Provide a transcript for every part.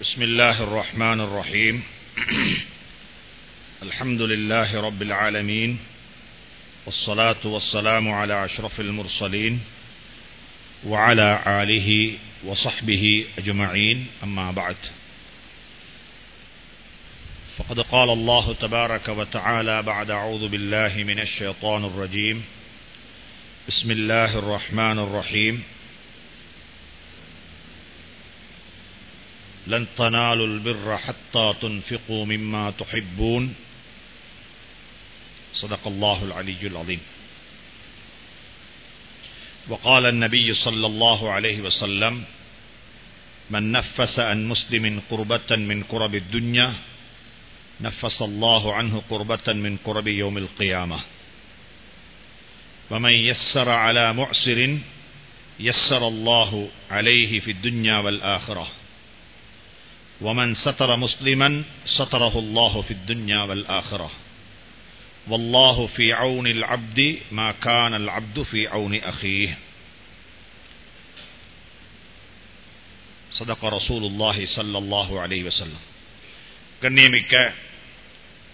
بسم الله الرحمن الرحيم. الحمد لله رب العالمين والصلاة والسلام على أشرف المرسلين وعلى آله وصحبه أجمعين أما بعد. فقد قال الله تبارك وتعالى بعد أعوذ بالله من الشيطان الرجيم. بسم الله الرحمن الرحيم. لن تنالوا البر حتى تنفقوا مما تحبون. صدق الله العلي العظيم. وقال النبي صلى الله عليه وسلم من نفس عن مسلم قربة من قرب الدنيا نفس الله عنه قربة من قرب يوم القيامة. ومن يسر على معسر يسر الله عليه في الدنيا والآخرة. ومن ستر مسلما ستره الله في الدنيا والآخرة والله في عون العبد ما كان العبد في عون أخيه صدق رسول الله صلى الله عليه وسلم கண்ணியமிக்க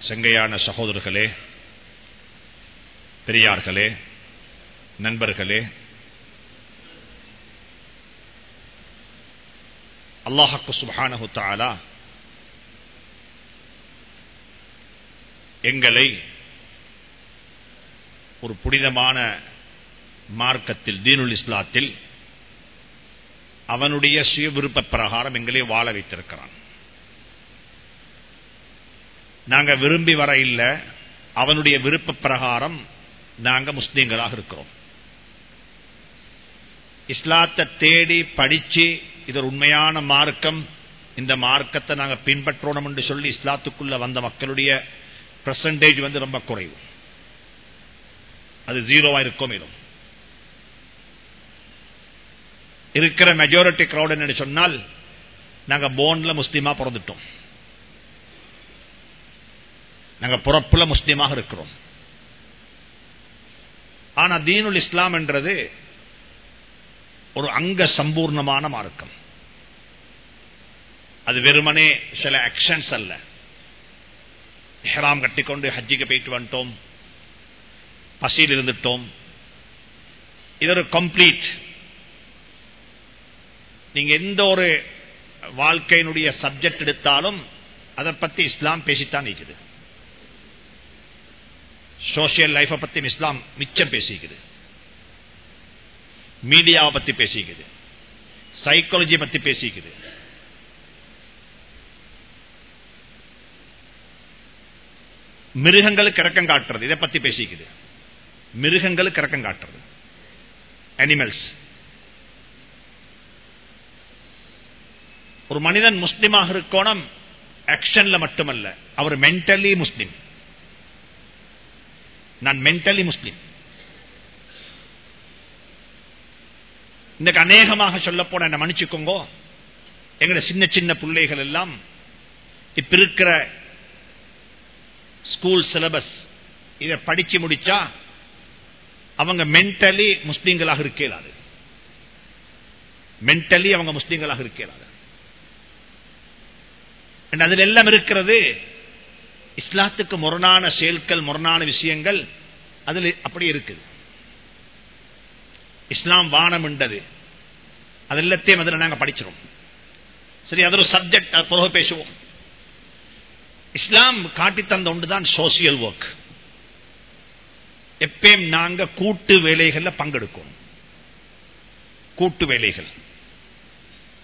செங்கையான சகோதரர்களே பெரியார்களே நண்பர்களே அல்லாஹக்கு சுபானஹு தாலா எங்களை ஒரு புனிதமான மார்க்கத்தில் தீனுல் இஸ்லாத்தில் அவனுடைய சுய விருப்ப பிரகாரம் எங்களை வாழ வைத்திருக்கிறான். நாங்க விரும்பி வர இல்லை அவனுடைய விருப்ப பிரகாரம் நாங்க முஸ்லீம்களாக இருக்கிறோம். இஸ்லாத்தை தேடி படிச்சு இது ஒரு உண்மையான மார்க்கம். இந்த மார்க்கத்தை நாங்க பின்பற்றணும் என்று சொல்லி இஸ்லாத்துக்குள்ள வந்த மக்களுடைய பிரசன்டேஜ் வந்து ரொம்ப குறைவு. அது ஜீரோவா இருக்கும் இதும் இருக்கிற மெஜாரிட்டி கிரௌட் என்ன சொன்னால் நாங்க போன்ல முஸ்லீமா பிறந்துட்டோம். நாங்க புறப்புல முஸ்லீமாக இருக்கிறோம். ஆனா தீனுல் இஸ்லாம் என்றது ஒரு அங்க சம்பூர்ணமான மார்க்கம். அது வெறுமனே சில ஆக்ஷன்ஸ் அல்ல. ஹெராம் கட்டிக்கொண்டு ஹஜ்ஜிக்கு போயிட்டு வந்துட்டோம். பசியில் இருந்துட்டோம். இது ஒரு கம்ப்ளீட் நீங்க எந்த ஒரு வாழ்க்கையினுடைய சப்ஜெக்ட் எடுத்தாலும் அதை பத்தி இஸ்லாம் பேசித்தான் இருக்குது. சோசியல் லைஃபை பத்தி இஸ்லாம் மிச்சம் பேசிக்குது. மீடியாவை பத்தி பேசிக்குது. சைக்காலஜி பத்தி பேசிக்குது. மிருகங்களுக்கு இறக்கம் காட்டுறது. இதை பத்தி பேசிக்குது. மிருகங்களுக்கு இறக்கம் காட்டுறது. அனிமல்ஸ் ஒரு மனிதன் முஸ்லிமாக இருக்கணும் ஆக்ஷன்ல மட்டுமல்ல. அவர் மென்டலி முஸ்லிம். நான் மென்டலி முஸ்லிம். இன்னைக்கு அநேகமாக சொல்ல போன என்ன மன்னிச்சுக்கோங்க. எங்கட சின்ன சின்ன பிள்ளைகள் எல்லாம் இப்ப இருக்கிற ஸ்கூல் சிலபஸ் இதை படிச்சு முடிச்சா அவங்க மென்டலி முஸ்லீம்களாக இருக்கலாது மென்டலி அவங்க முஸ்லீம்களாக இருக்கலாது அதில் எல்லாம் இருக்கிறது இஸ்லாத்துக்கு முரணான செயல்கள் முரணான விஷயங்கள் அதில் அப்படி இருக்குது. இஸ்லாம் வானம் என்றது. அது எல்லாத்தையும் அதில் நாங்கள் படிச்சிடும் சரி அது ஒரு சப்ஜெக்ட் பிறகு பேசுவோம். இஸ்லாம் காட்டி தந்த ஒன்றுதான் சோசியல் ஒர்க் எப்பயும் நாங்கள் கூட்டு வேலைகளில் பங்கெடுக்கும். கூட்டு வேலைகள்.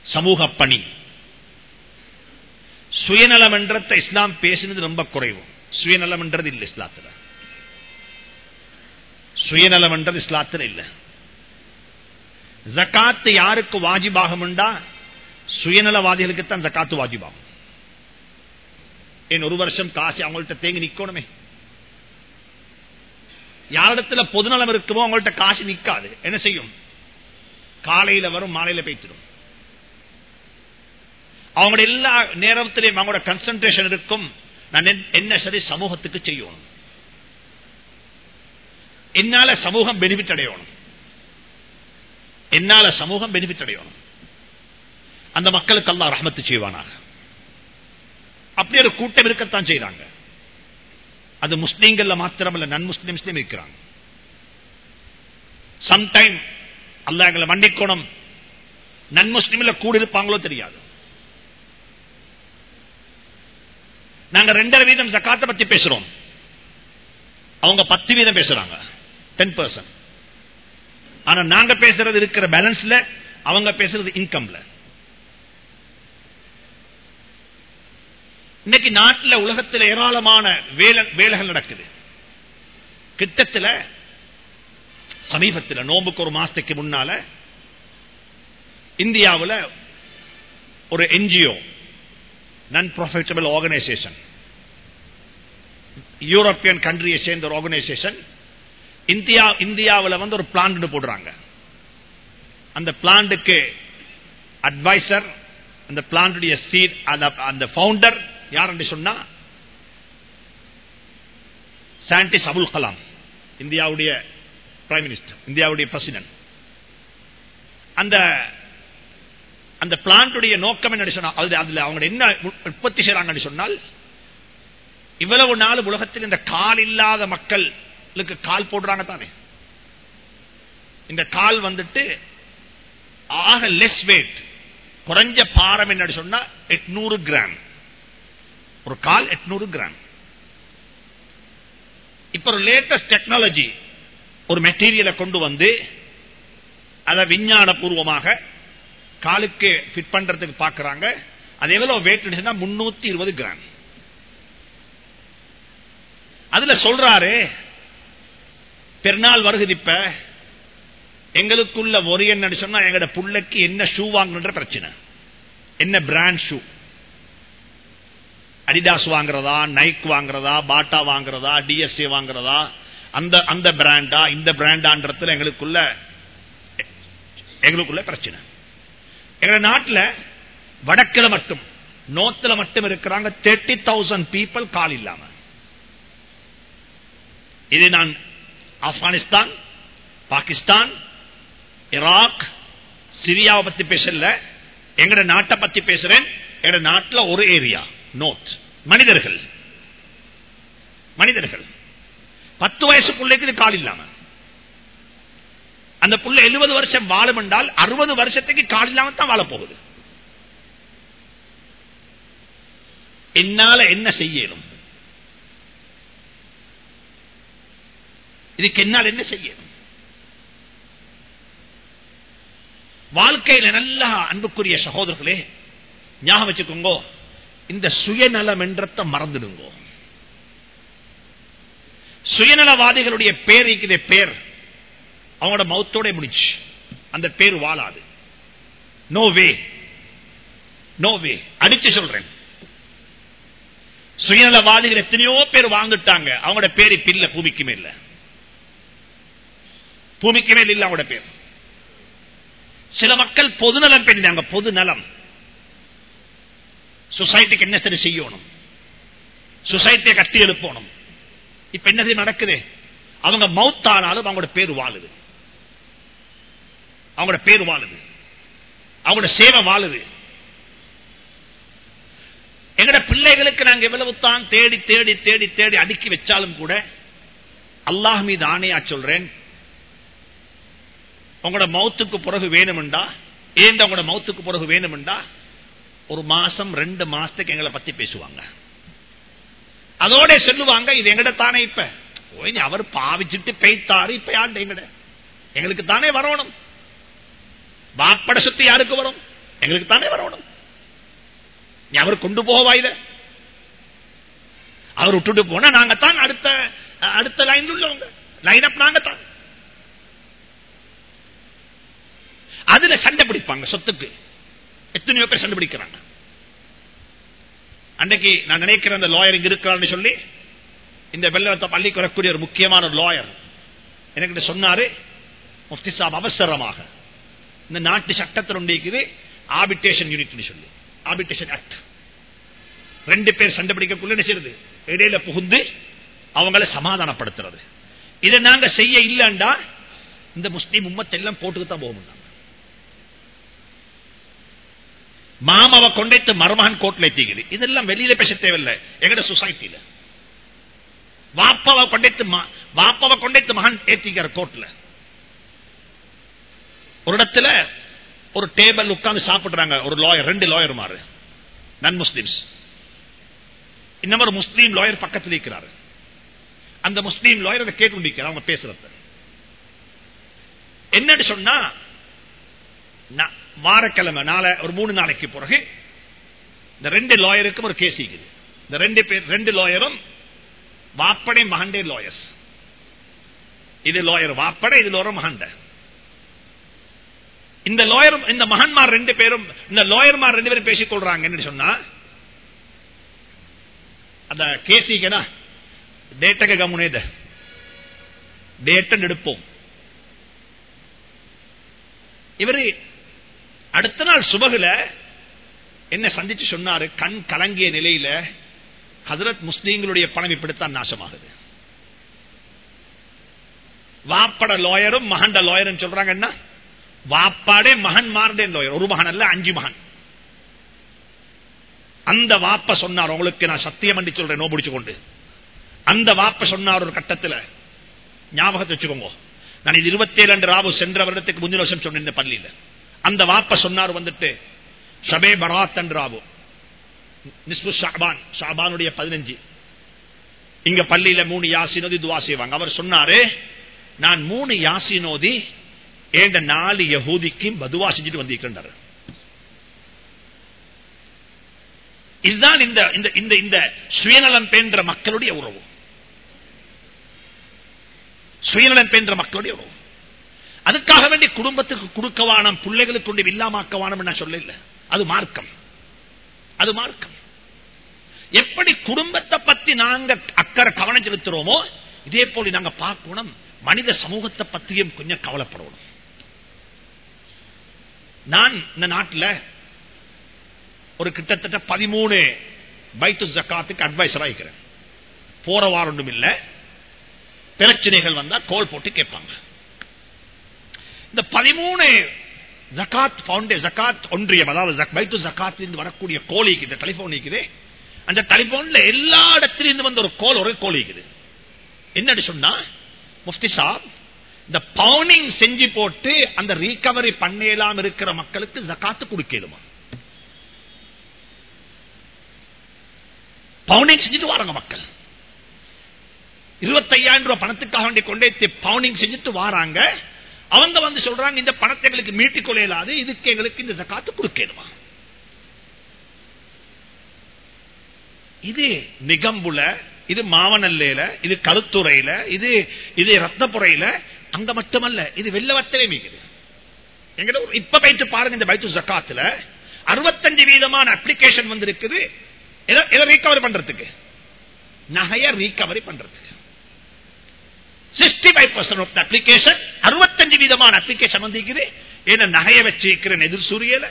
சமூக பணி. சுயநலம் என்றத்தை இஸ்லாம் பேசினது ரொம்ப குறைவு. சுயநலம் என்றது இல்லை இஸ்லாத்துல. சுயநலம் என்றது இஸ்லாத்துல இல்லை. ஜக்காத்து யாருக்கு வாஜிபாகும் சுயநலவாதிகளுக்கு தான் ஜக்காத்து வாஜிபாகும். என் ஒரு வருஷம் காசு அவங்கள்ட்ட தேங்கி நிக்கணுமே? யாரிடத்துல பொதுநலம் இருக்குமோ அவங்கள்ட்ட காசு நிக்காது. என்ன செய்யும்? காலையில வரும் மாலையில பேச்சிடும் அவங்களோட எல்லா நேரத்திலையும் அவங்களோட கன்சன்ட்ரேஷன் இருக்கும். நான் என்ன சரி சமூகத்துக்கு செய்யணும்? என்னால சமூகம் பெனிஃபிட் அடையணும்? என்னால சமூகம் பெனிஃபிட் அடையணும். அந்த மக்களுக்கு எல்லாம் ரஹமத்து செய்வானாக. அப்படி ஒரு கூட்டம் இருக்கத்தான் செய்யறாங்க அது முஸ்லீம்கள்ல மாத்திரமல்ல நன் முஸ்லிம்ஸ்லயும் இருக்கிறாங்க. சம்டைம் அல்ல எங்களை மன்னிக்கணும். நன் முஸ்லீம்ல கூட இருப்பாங்களோ தெரியாது. நாங்க ரெண்டரை வீதம் ஜக்காத்தை பத்தி பேசுறோம். அவங்க பத்து வீதம் பேசுறாங்க. டென் பர்சன்ட் ஆனா நாங்க பேசுறது இருக்கிற பேலன்ஸ்ல அவங்க பேசுறது இன்கம்ல இன்னைக்கு நாட்டில் உலகத்தில் ஏராளமான வேலைகள் நடக்குது. கிட்டத்தில் சமீபத்தில் நோம்புக்கு ஒரு மாசத்துக்கு முன்னால இந்தியாவில் ஒரு என்ஜிஓ நான் ப்ராஃபிட்டபிள் ஆர்கனைசேஷன் யூரோப்பியன் கண்ட்ரியை சேர்ந்த ஒரு ஆர்கனைசேஷன் இந்தியா இந்தியாவில் வந்து ஒரு பிளான் போடுறாங்க. அந்த பிளான்டுக்கு அட்வைசர் அந்த பிளான்டுடைய சீட் அந்த பவுண்டர் யார் என்று சொன்னா சாண்டிஸ் அபுல் கலாம் இந்தியாவுடைய பிரைம் மினிஸ்டர் இந்தியாவுடைய பிரசிடன்ட் அந்த அந்த பிளான்டுடைய நோக்கம் என்ன சொன்னா அதுல அவங்க என்ன உற்பத்தி செய்யறாங்கன்னு சொன்னால் இவ்வளவு நாள் உலகத்தில் இந்த கால் இல்லாத மக்கள் கால் போடுறாங்க தானே. இந்த கால் வந்துட்டு ஆக லெஸ் வெயிட் குறைஞ்ச பாரம் என்ன சொன்னா எட்நூறு கிராம். ஒரு கால் எட்நூறு கிராம். இப்ப ஒரு லேட்டஸ்ட் டெக்னாலஜி ஒரு மெட்டீரியலை கொண்டு வந்து அதை விஞ்ஞான பூர்வமாக காலுக்கு ஃபிட் பண்றதுக்கு பாக்குறாங்க. அது எவ்வளவு வெயிட் முன்னூத்தி இருபது கிராம். அதுல சொல்றாரு பெருநாள் வருகுது இப்ப. எங்களுக்குள்ள ஒரு என்ன சொன்னா எங்கட புள்ளைக்கு என்ன ஷூ வாங்கணுன்ற பிரச்சனை. என்ன பிராண்ட் ஷூ அடிடாஸ் வாங்குறதா நைக் வாங்குறதா பாட்டா வாங்குறதா டிஎஸ்ஏ வாங்குறதா? அந்த அந்த பிராண்டா இந்த பிராண்டான்றதுல எங்களுக்குள்ள எங்களுக்குள்ள பிரச்சனை. எங்க நாட்டில் வடக்கில் மட்டும் நோத்துல மட்டும் இருக்கிறாங்க தேர்ட்டி தௌசண்ட் பீப்புள் கால் இல்லாம. இது நான் ஆப்கானிஸ்தான் பாகிஸ்தான் ஈராக் சிரியாவை பத்தி பேசல. எங்கட நாட்டை பத்தி பேசுறேன். எங்க நாட்டில் ஒரு ஏரியா நோட் மனிதர்கள். மனிதர்கள். பத்து வயசு பிள்ளைக்கு கால் இல்லாம. அந்த புள்ள எழுபது வருஷம் வாழும் என்றால் அறுபது வருஷத்துக்கு கால் இல்லாம தான் வாழ போகுது. என்னால என்ன செய்யணும்? இதுக்கு என்னால் என்ன செய்ய? வாழ்க்கையில நல்ல அன்புக்குரிய சகோதரர்களே ஞாபகம் வச்சுக்கோங்க. இந்த சுயநலம் என்றத்தை மறந்துடுங்க. சுயநலவாதிகளுடைய பேர் இருக்கிற பேர். அவங்களோட மௌத்தோட முடிச்சு அந்த பேர் வாழாது. நோ வே நோ வே அடிச்சு சொல்றேன். சுயநலவாதிகள் எத்தனையோ பேர் வாழ்ந்துட்டாங்க. அவங்களோட பேர் இப்ப இல்ல பூமிக்குமே இல்லை பூமிக்கு மேல் இல்ல அவங்களோட பேர். சில மக்கள் பொதுநலம் பெண்ணாங்க பொது நலம் சொசைட்டிக்கு என்ன சரி செய்யணும்? சொசைட்டியை கட்டி எழுப்பணும். இப்ப என்ன நடக்குது? அவங்க மவுத்தானாலும் அவங்களோட பேர் வாழுது. அவங்களோட பேர் வாழுது. அவங்களோட சேவை வாழுது. எங்கட பிள்ளைகளுக்கு நாங்க எவ்வளவு தான் தேடி தேடி தேடி தேடி அடுக்கி வச்சாலும் கூட அல்லாஹ் மீது ஆணையா சொல்றேன் உங்களோட மௌத்துக்கு பிறகு வேணும்டா? ஏன் உங்களோட மௌத்துக்கு பிறகு வேணும்டா? ஒரு மாசம் ரெண்டு மாசத்துக்கு எங்களை பத்தி பேசுவாங்க. அதோட சொல்லுவாங்க இது எங்கட தானே இப்ப? அவர் பாவிச்சுட்டு பெய்த்தாரு இப்ப யாரு எங்கட எங்களுக்கு தானே வரணும். வாப்பட சுத்தி யாருக்கு வரும்? எங்களுக்கு தானே வரணும். அவர் கொண்டு போவா இத? அவர் விட்டுட்டு போனா நாங்க தான் அடுத்த அடுத்த லைன் உள்ளவங்க. லைன் அப் நாங்க தான் அதுல சண்டை பிடிப்பாங்க சொத்துக்கு. எத்தனையோ பேர் சண்டை பிடிக்கிறாங்க. அன்னைக்கு நான் நினைக்கிறேன் அந்த லாயர் இங்க இருக்கிறான்னு சொல்லி இந்த வெள்ளத்தை பள்ளிக்கு வரக்கூடிய ஒரு முக்கியமான லாயர் எனக்கு சொன்னாரு முஃப்தி சாப் அவசரமாக. இந்த நாட்டு சட்டத்தில் உண்டிக்குது ஆபிட்டேஷன் யூனிட் சொல்லி. ஆபிட்டேஷன் ஆக்ட் ரெண்டு பேர் சண்டை பிடிக்கக்குள்ள நினைச்சிருது செய்யுது இடையில புகுந்து அவங்கள சமாதானப்படுத்துறது. இதை நாங்க செய்ய இல்லைண்டா இந்த முஸ்லீம் உம்மத்தை எல்லாம் போட்டுக்கு தான் போக மாமாவை கொண்டைத்து மருமகன் கோட்ல எத்திக்குது இதெல்லாம் வெளியில பேச தேவையில்லை. எங்கட சொசைட்டில வாப்பாவை கொண்டைத்து வாப்பாவை கொண்டைத்து மகன் ஏத்திக்கிற கோட்ல ஒரு இடத்துல ஒரு டேபிள் உட்கார்ந்து சாப்பிடுறாங்க. ஒரு லாயர் ரெண்டு லாயர் மாறு நன் முஸ்லிம்ஸ் இன்னும் ஒரு முஸ்லீம் லாயர் பக்கத்தில் இருக்கிறார். அந்த முஸ்லீம் லாயர் கேட்டு கொண்டிருக்கிறார் அவங்க பேசுறத. என்னன்னு சொன்னா வாரக்கிழமை நாளை ஒரு மூணு நாளைக்கு பிறகு இந்த ரெண்டு லாயருக்கும் ஒரு கேஸ் இருக்குது. இந்த ரெண்டு பேர் ரெண்டு லாயரும் வாப்படை மகண்டே லாயர்ஸ் இது லாயர் வாப்படை இது லோர மகண்ட இந்த லாயர் இந்த மகன்மார் ரெண்டு பேரும் இந்த லாயர்மார் ரெண்டு பேரும் பேசிக் கொள்றாங்க சொன்னா அந்த கேசிக்கனா டேட்டக கமுனேத டேட்டன் எடுப்போம். இவரு அடுத்த நாள் சுபகுல என்ன சந்திச்சு சொன்னாரு கண் கலங்கிய நிலையில ஹசரத் முஸ்லீம்களுடைய பணம் இப்படித்தான் நாசமாகுது. வாப்பட லாயரும் மகண்ட லாயரும் சொல்றாங்க என்ன? வாப்பாடே மகன் மாறதே லாயர் ஒரு மகன் அல்ல அஞ்சு மகன். அந்த வாப்ப சொன்னார் உங்களுக்கு நான் சத்தியம் பண்ணி சொல்றேன் நோ பிடிச்சு கொண்டு. அந்த வாப்ப சொன்னார் ஒரு கட்டத்துல ஞாபகத்தை வச்சுக்கோங்க. நான் இது இருபத்தி ஏழு ராவு சென்ற வருடத்துக்கு முந்தின வருஷம் சொன்னேன் இந்த பள்ளியில. அந்த வாப்ப சொன்னார் வந்துட்டு ஷபே பராத் அன்று நிஸ்பு ஷாபான் ஷாபானுடைய பதினஞ்சு. இங்க பள்ளியில மூணு யாசினோதி துவா செய்வாங்க. அவர் சொன்னாரு நான் மூணு யாசினோதி ஏண்ட நாலு யகூதிக்கு பதுவா செஞ்சுட்டு வந்திருக்கின்றார் இதுதான் இந்த இந்த இந்த இந்த சுயநலம் பேன்ற மக்களுடைய உறவு. சுயநலம் பேன்ற மக்களுடைய உறவு. அதுக்காக வேண்டி குடும்பத்துக்கு கொடுக்கவானம் பிள்ளைகளுக்கு கொண்டு இல்லாமாக்கவானம் நான் சொல்ல அது மார்க்கம். அது மார்க்கம். எப்படி குடும்பத்தை பத்தி நாங்க அக்கறை கவனம் செலுத்துறோமோ இதே போல நாங்க பார்க்கணும். மனித சமூகத்தை பத்தியும் கொஞ்சம் கவலைப்படணும். நான் இந்த நாட்டில் ஒரு கிட்டத்தட்ட பதிமூணு பைத்து ஜக்காத்துக்கு அட்வைசரா இருக்கிறேன். போற வாரம் ஒன்றும் இல்ல. பிரச்சனைகள் வந்தா கோல் போட்டு கேட்பாங்க. இந்த பதிமூணு ஜக்காத் பவுண்டே ஜக்காத் ஒன்றியம் அதாவது பைத்து ஜக்காத் வரக்கூடிய கோல் இந்த டெலிபோன் இருக்குது. அந்த டெலிபோன்ல எல்லா இடத்திலிருந்து இருந்து வந்த ஒரு கோல் ஒரு கோழி இருக்குது. என்னன்னு சொன்னா முஃப்தி சாப் இந்த பவுனிங் செஞ்சு போட்டு அந்த ரீகவரி பண்ணலாம் இருக்கிற மக்களுக்கு ஜக்காத்து கொடுக்கலுமா? பவுனிங் செஞ்சுட்டு வாராங்க மக்கள். இருபத்தையாயிரம் ரூபாய் பணத்துக்காக வேண்டி கொண்டே பவுனிங் செஞ்சுட்டு வாராங்க. அவங்க வந்து சொல்றாங்க இந்த பணத்தை எங்களுக்கு மீட்டிக் கொள்ள இயலாது இதுக்கு எங்களுக்கு இந்த ஜக்காத்து கொடுக்கணுமா? இது நிகம்புல இது மாவனல்லையில இது கருத்துறையில இது இது ரத்னபுறையில அங்க மட்டுமல்ல இது வெள்ளவத்திலே மிகுது எங்கிட்ட ஒரு- இப்ப போயிட்டு பாருங்க இந்த பைத்து ஜக்காத்துல அறுபத்தஞ்சு வீதமான அப்ளிகேஷன் வந்து இருக்குது எதை ரீகவரி பண்றதுக்கு? நகைய ரீகவரி பண்றதுக்கு. Sixty five percent of application அறுபத்தஞ்சு விதமான அப்ளிகேஷன் வந்திருக்குது. என்ன நகையை வச்சிருக்கிறேன் எதிர் சூரியல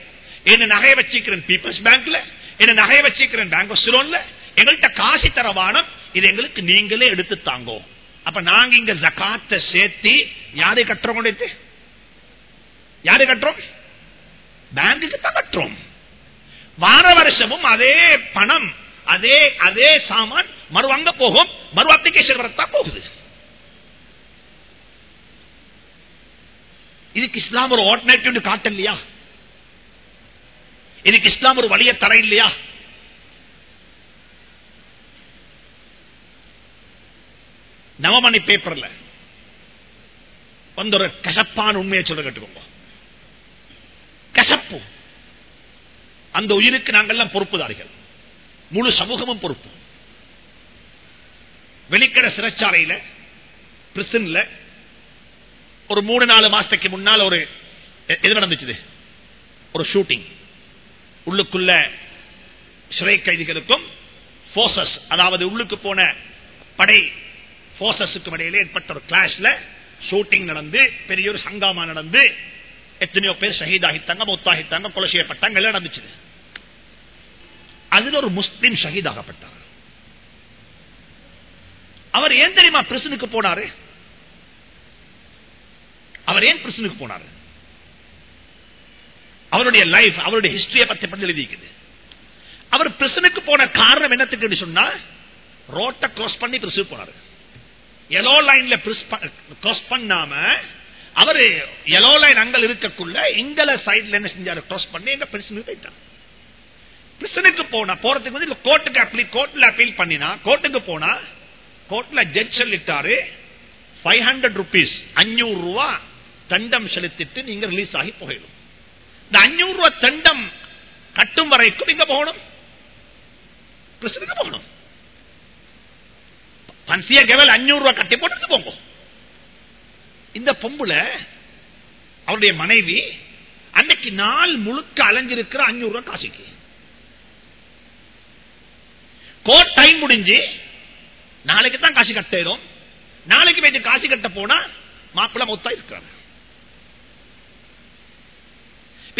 என்ன நகையை வச்சிருக்கிறேன் பீப்புள்ஸ் பேங்க்ல என்ன நகையை வச்சிருக்கிறேன் பேங்க் ஆஃப் சிலோன்ல எங்கள்கிட்ட காசு தரவானம் இது எங்களுக்கு நீங்களே எடுத்து தாங்கோ. அப்ப நாங்க இங்க ஜக்காத்தை சேர்த்தி யாரை கட்டுறோம் கொண்டு யாரு கட்டுறோம்? பேங்குக்கு தான் கட்டுறோம். வார வருஷமும் அதே பணம் அதே அதே சாமான் மறு அங்க போகும் மறு அப்ளிகேஷன் வரத்தான் போகுது. இதுக்கு இஸ்லாம் ஒரு ஆல்டர்னேட்டிவ் காட்ட இல்லையா? இதுக்கு இஸ்லாம் ஒரு வழிய தர இல்லையா? நவமணி பேப்பர்ல வந்து ஒரு கசப்பான உண்மையை சொல்ல கேட்டுக்கோங்க. கசப்பு. அந்த உயிருக்கு நாங்கள்லாம் பொறுப்புதாரிகள். முழு சமூகமும் பொறுப்பு. வெளிக்கட சிறைச்சாலையில் பிரிசன்ல ஒரு மூணு நாலு மாசத்துக்கு முன்னால் ஒரு இது எது நடந்துச்சு ஒரு ஷூட்டிங் உள்ளுக்குள்ள சிறை கைதிகளுக்கும் போர்சஸ் அதாவது உள்ளுக்கு போன படை போர்சஸுக்கும் இடையில ஏற்பட்ட ஒரு கிளாஷ்ல ஷூட்டிங் நடந்து பெரிய ஒரு சங்காமா நடந்து எத்தனையோ பேர் ஷஹீதாகித்தாங்க மொத்தாகித்தாங்க கொலை செய்யப்பட்டாங்க எல்லாம் நடந்துச்சு அதுல ஒரு முஸ்லிம் ஷஹீதாகப்பட்டார். அவர் ஏன் தெரியுமா பிரசனுக்கு போனாரு? அவர் ஏன் பிரசனுக்கு போனாரு? அவருடைய லைஃப் அவருடைய ஹிஸ்டரியை பத்தி பற்றி எழுதிக்குது அவர் பிரசனுக்கு போன காரணம் என்னத்துக்கு சொன்னா ரோட்டை கிராஸ் பண்ணி பிரசு போனாரு. எலோ லைன்ல கிராஸ் பண்ணாம அவரு எலோ லைன் அங்க இருக்கக்குள்ள எங்கள சைட்ல என்ன செஞ்சாரு? கிராஸ் பண்ணி எங்க பிரச்சனைக்கு போயிட்டார். பிரச்சனைக்கு போனா போறதுக்கு வந்து கோர்ட்டுக்கு அப்பீல் கோர்ட்ல அப்பீல் பண்ணினா கோர்ட்டுக்கு போனா கோர்ட்ல ஜட்ஜ் சொல்லிட்டாரு ஃபைவ் ஹண்ட்ரட் ருபீஸ் அஞ்சூறு ரூபா தண்டம் செலுத்திட்டு நீங்க ரிலீஸ் ஆகி போயிடும். இந்த அஞ்சூறு ரூபா தண்டம் கட்டும் வரைக்கும் நீங்க போகணும். பிரச்சனைக்கு போகணும். பன்சிய கெவல் அஞ்சூறு ரூபாய் கட்டி போட்டு போங்க இந்த பொம்புல அவருடைய மனைவி அன்னைக்கு நாள் முழுக்க அலைஞ்சிருக்கிற அஞ்சூறு ரூபாய் காசுக்கு. கோர்ட் டைம் முடிஞ்சு நாளைக்கு தான் காசு கட்டிடும். நாளைக்கு போயிட்டு காசு கட்ட போனா மாப்பிள்ள மொத்தா இருக்கிறாங்க.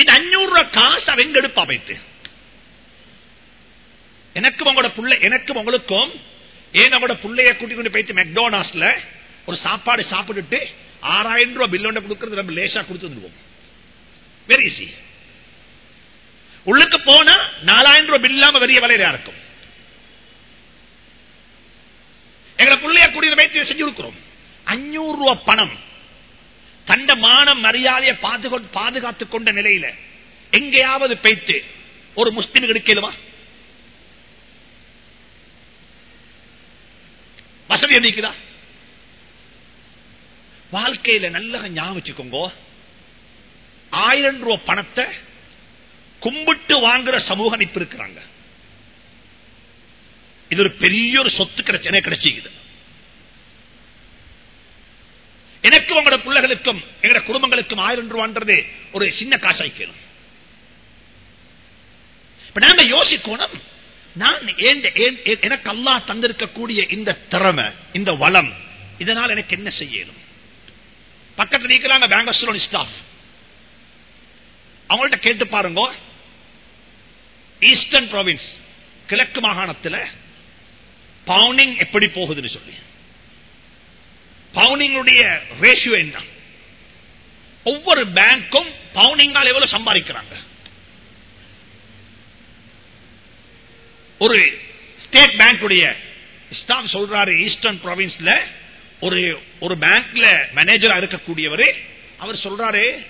இது அஞ்சூறு ரூபாய் காசு அவங்க எடுப்பா போயிட்டு. எனக்கும் உங்களோட புள்ள எனக்கும் உங்களுக்கும் ஏன் நம்மளோட பிள்ளைய கூட்டி கொண்டு போயிட்டு மெக்டோனாஸ்ல ஒரு சாப்பாடு சாப்பிட்டுட்டு ஆறாயிரம் ரூபாய் பில்லோட கொடுக்கறது நம்ம லேசா கொடுத்து வந்துடுவோம் வெரி ஈஸி உள்ளுக்கு போனா நாலாயிரம் ரூபாய் இல்லாம பெரிய விலையா இருக்கும். எங்களை பிள்ளைய கூட்டிகிட்டு போயிட்டு செஞ்சு கொடுக்கிறோம். அஞ்சூறு ரூபாய் பணம். தண்ட மானம் மரியாதையை பாதுகாத்துக் கொண்ட நிலையில எங்கேயாவது பைத்து ஒரு முஸ்லிம் எடுக்கலுமா வசதி நீக்குதா வாழ்க்கையில நல்ல ஞாபகம் வச்சுக்கோங்க. ஆயிரம் ரூபாய் பணத்தை கும்பிட்டு வாங்குற சமூகம் இப்ப இருக்கிறாங்க. இது ஒரு பெரிய ஒரு சொத்து கிடைச்சு கிடைச்சிக்குது. எனக்கும் உங்களோட பிள்ளைகளுக்கும் எங்களோட குடும்பங்களுக்கும் ஆயிரம் ரூபான்றது ஒரு சின்ன காசாய்க்கணும் இப்ப நாங்க யோசிக்கணும் நான் எனக்கு அல்லா தந்திருக்கக்கூடிய இந்த திறமை இந்த வளம் இதனால் எனக்கு என்ன செய்யணும்? பக்கத்தில் இருக்கிறாங்க பேங்கஸ்லோன் ஸ்டாஃப் அவங்கள்ட்ட கேட்டு பாருங்க. ஈஸ்டர்ன் ப்ராவின்ஸ் கிழக்கு மாகாணத்தில் பவுனிங் எப்படி போகுதுன்னு சொல்லி. பவுனிங்களுடைய ரேஷியோ என்ன? ஒவ்வொரு பேங்க்கும் பவுனிங்கால் எவ்வளவு சம்பாதிக்கிறாங்க? ஒரு ஸ்டேட் பேங்குடைய ஸ்டாஃப் சொல்றாரு ஈஸ்டர்ன் ப்ராவின்ஸ்ல ஒரு ஒரு பேங்க்ல மேனேஜரா இருக்கக்கூடியவர் அவர் சொல்றாரு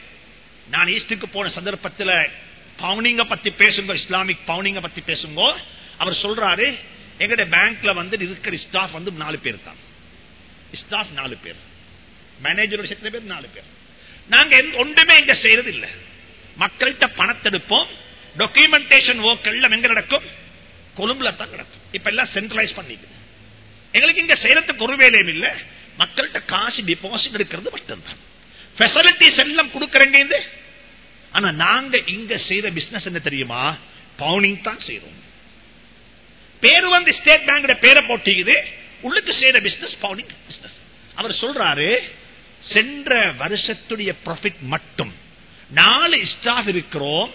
நான் ஈஸ்டுக்கு போன சந்தர்ப்பத்தில் பவுனிங்க பத்தி பேசுங்க இஸ்லாமிக் பவுனிங்க பத்தி பேசுங்க. அவர் சொல்றாரு எங்கட பேங்க்ல வந்து இருக்கிற ஸ்டாஃப் வந்து நாலு பேர் தான். ஸ்டாஃப் நாலு பேர் மேனேஜரோட எத்தனை பேர் நாலு பேர் நாங்க ஒன்றுமே இங்க செய்யறது இல்ல மக்கள்கிட்ட பணத்தெடுப்போம் டாக்குமெண்டேஷன் ஒர்க் எல்லாம் எங்க நடக்கும் கொழும்புல தான் நடக்கும் இப்ப எல்லாம் சென்ட்ரலைஸ் பண்ணிக்குது எங்களுக்கு இங்க செய்யறதுக்கு ஒரு வேலையும் இல்ல மக்கள்கிட்ட காசு டிபாசிட் எடுக்கிறது மட்டும்தான் பெசிலிட்டிஸ் எல்லாம் கொடுக்கறேங்க ஆனா நாங்க இங்க செய்யற பிசினஸ் என்ன தெரியுமா பவுனிங் தான் செய்யறோம் பேரு வந்து ஸ்டேட் பேங்க் பேரை போட்டிக்குது உள்ளுக்கு செய்யற பிசினஸ் பவுனிங் பிசினஸ் அவர் சொல்றாரு சென்ற வருஷத்துடைய ப்ராஃபிட் மட்டும். நாலு ஸ்டாஃப் இருக்கிறோம்.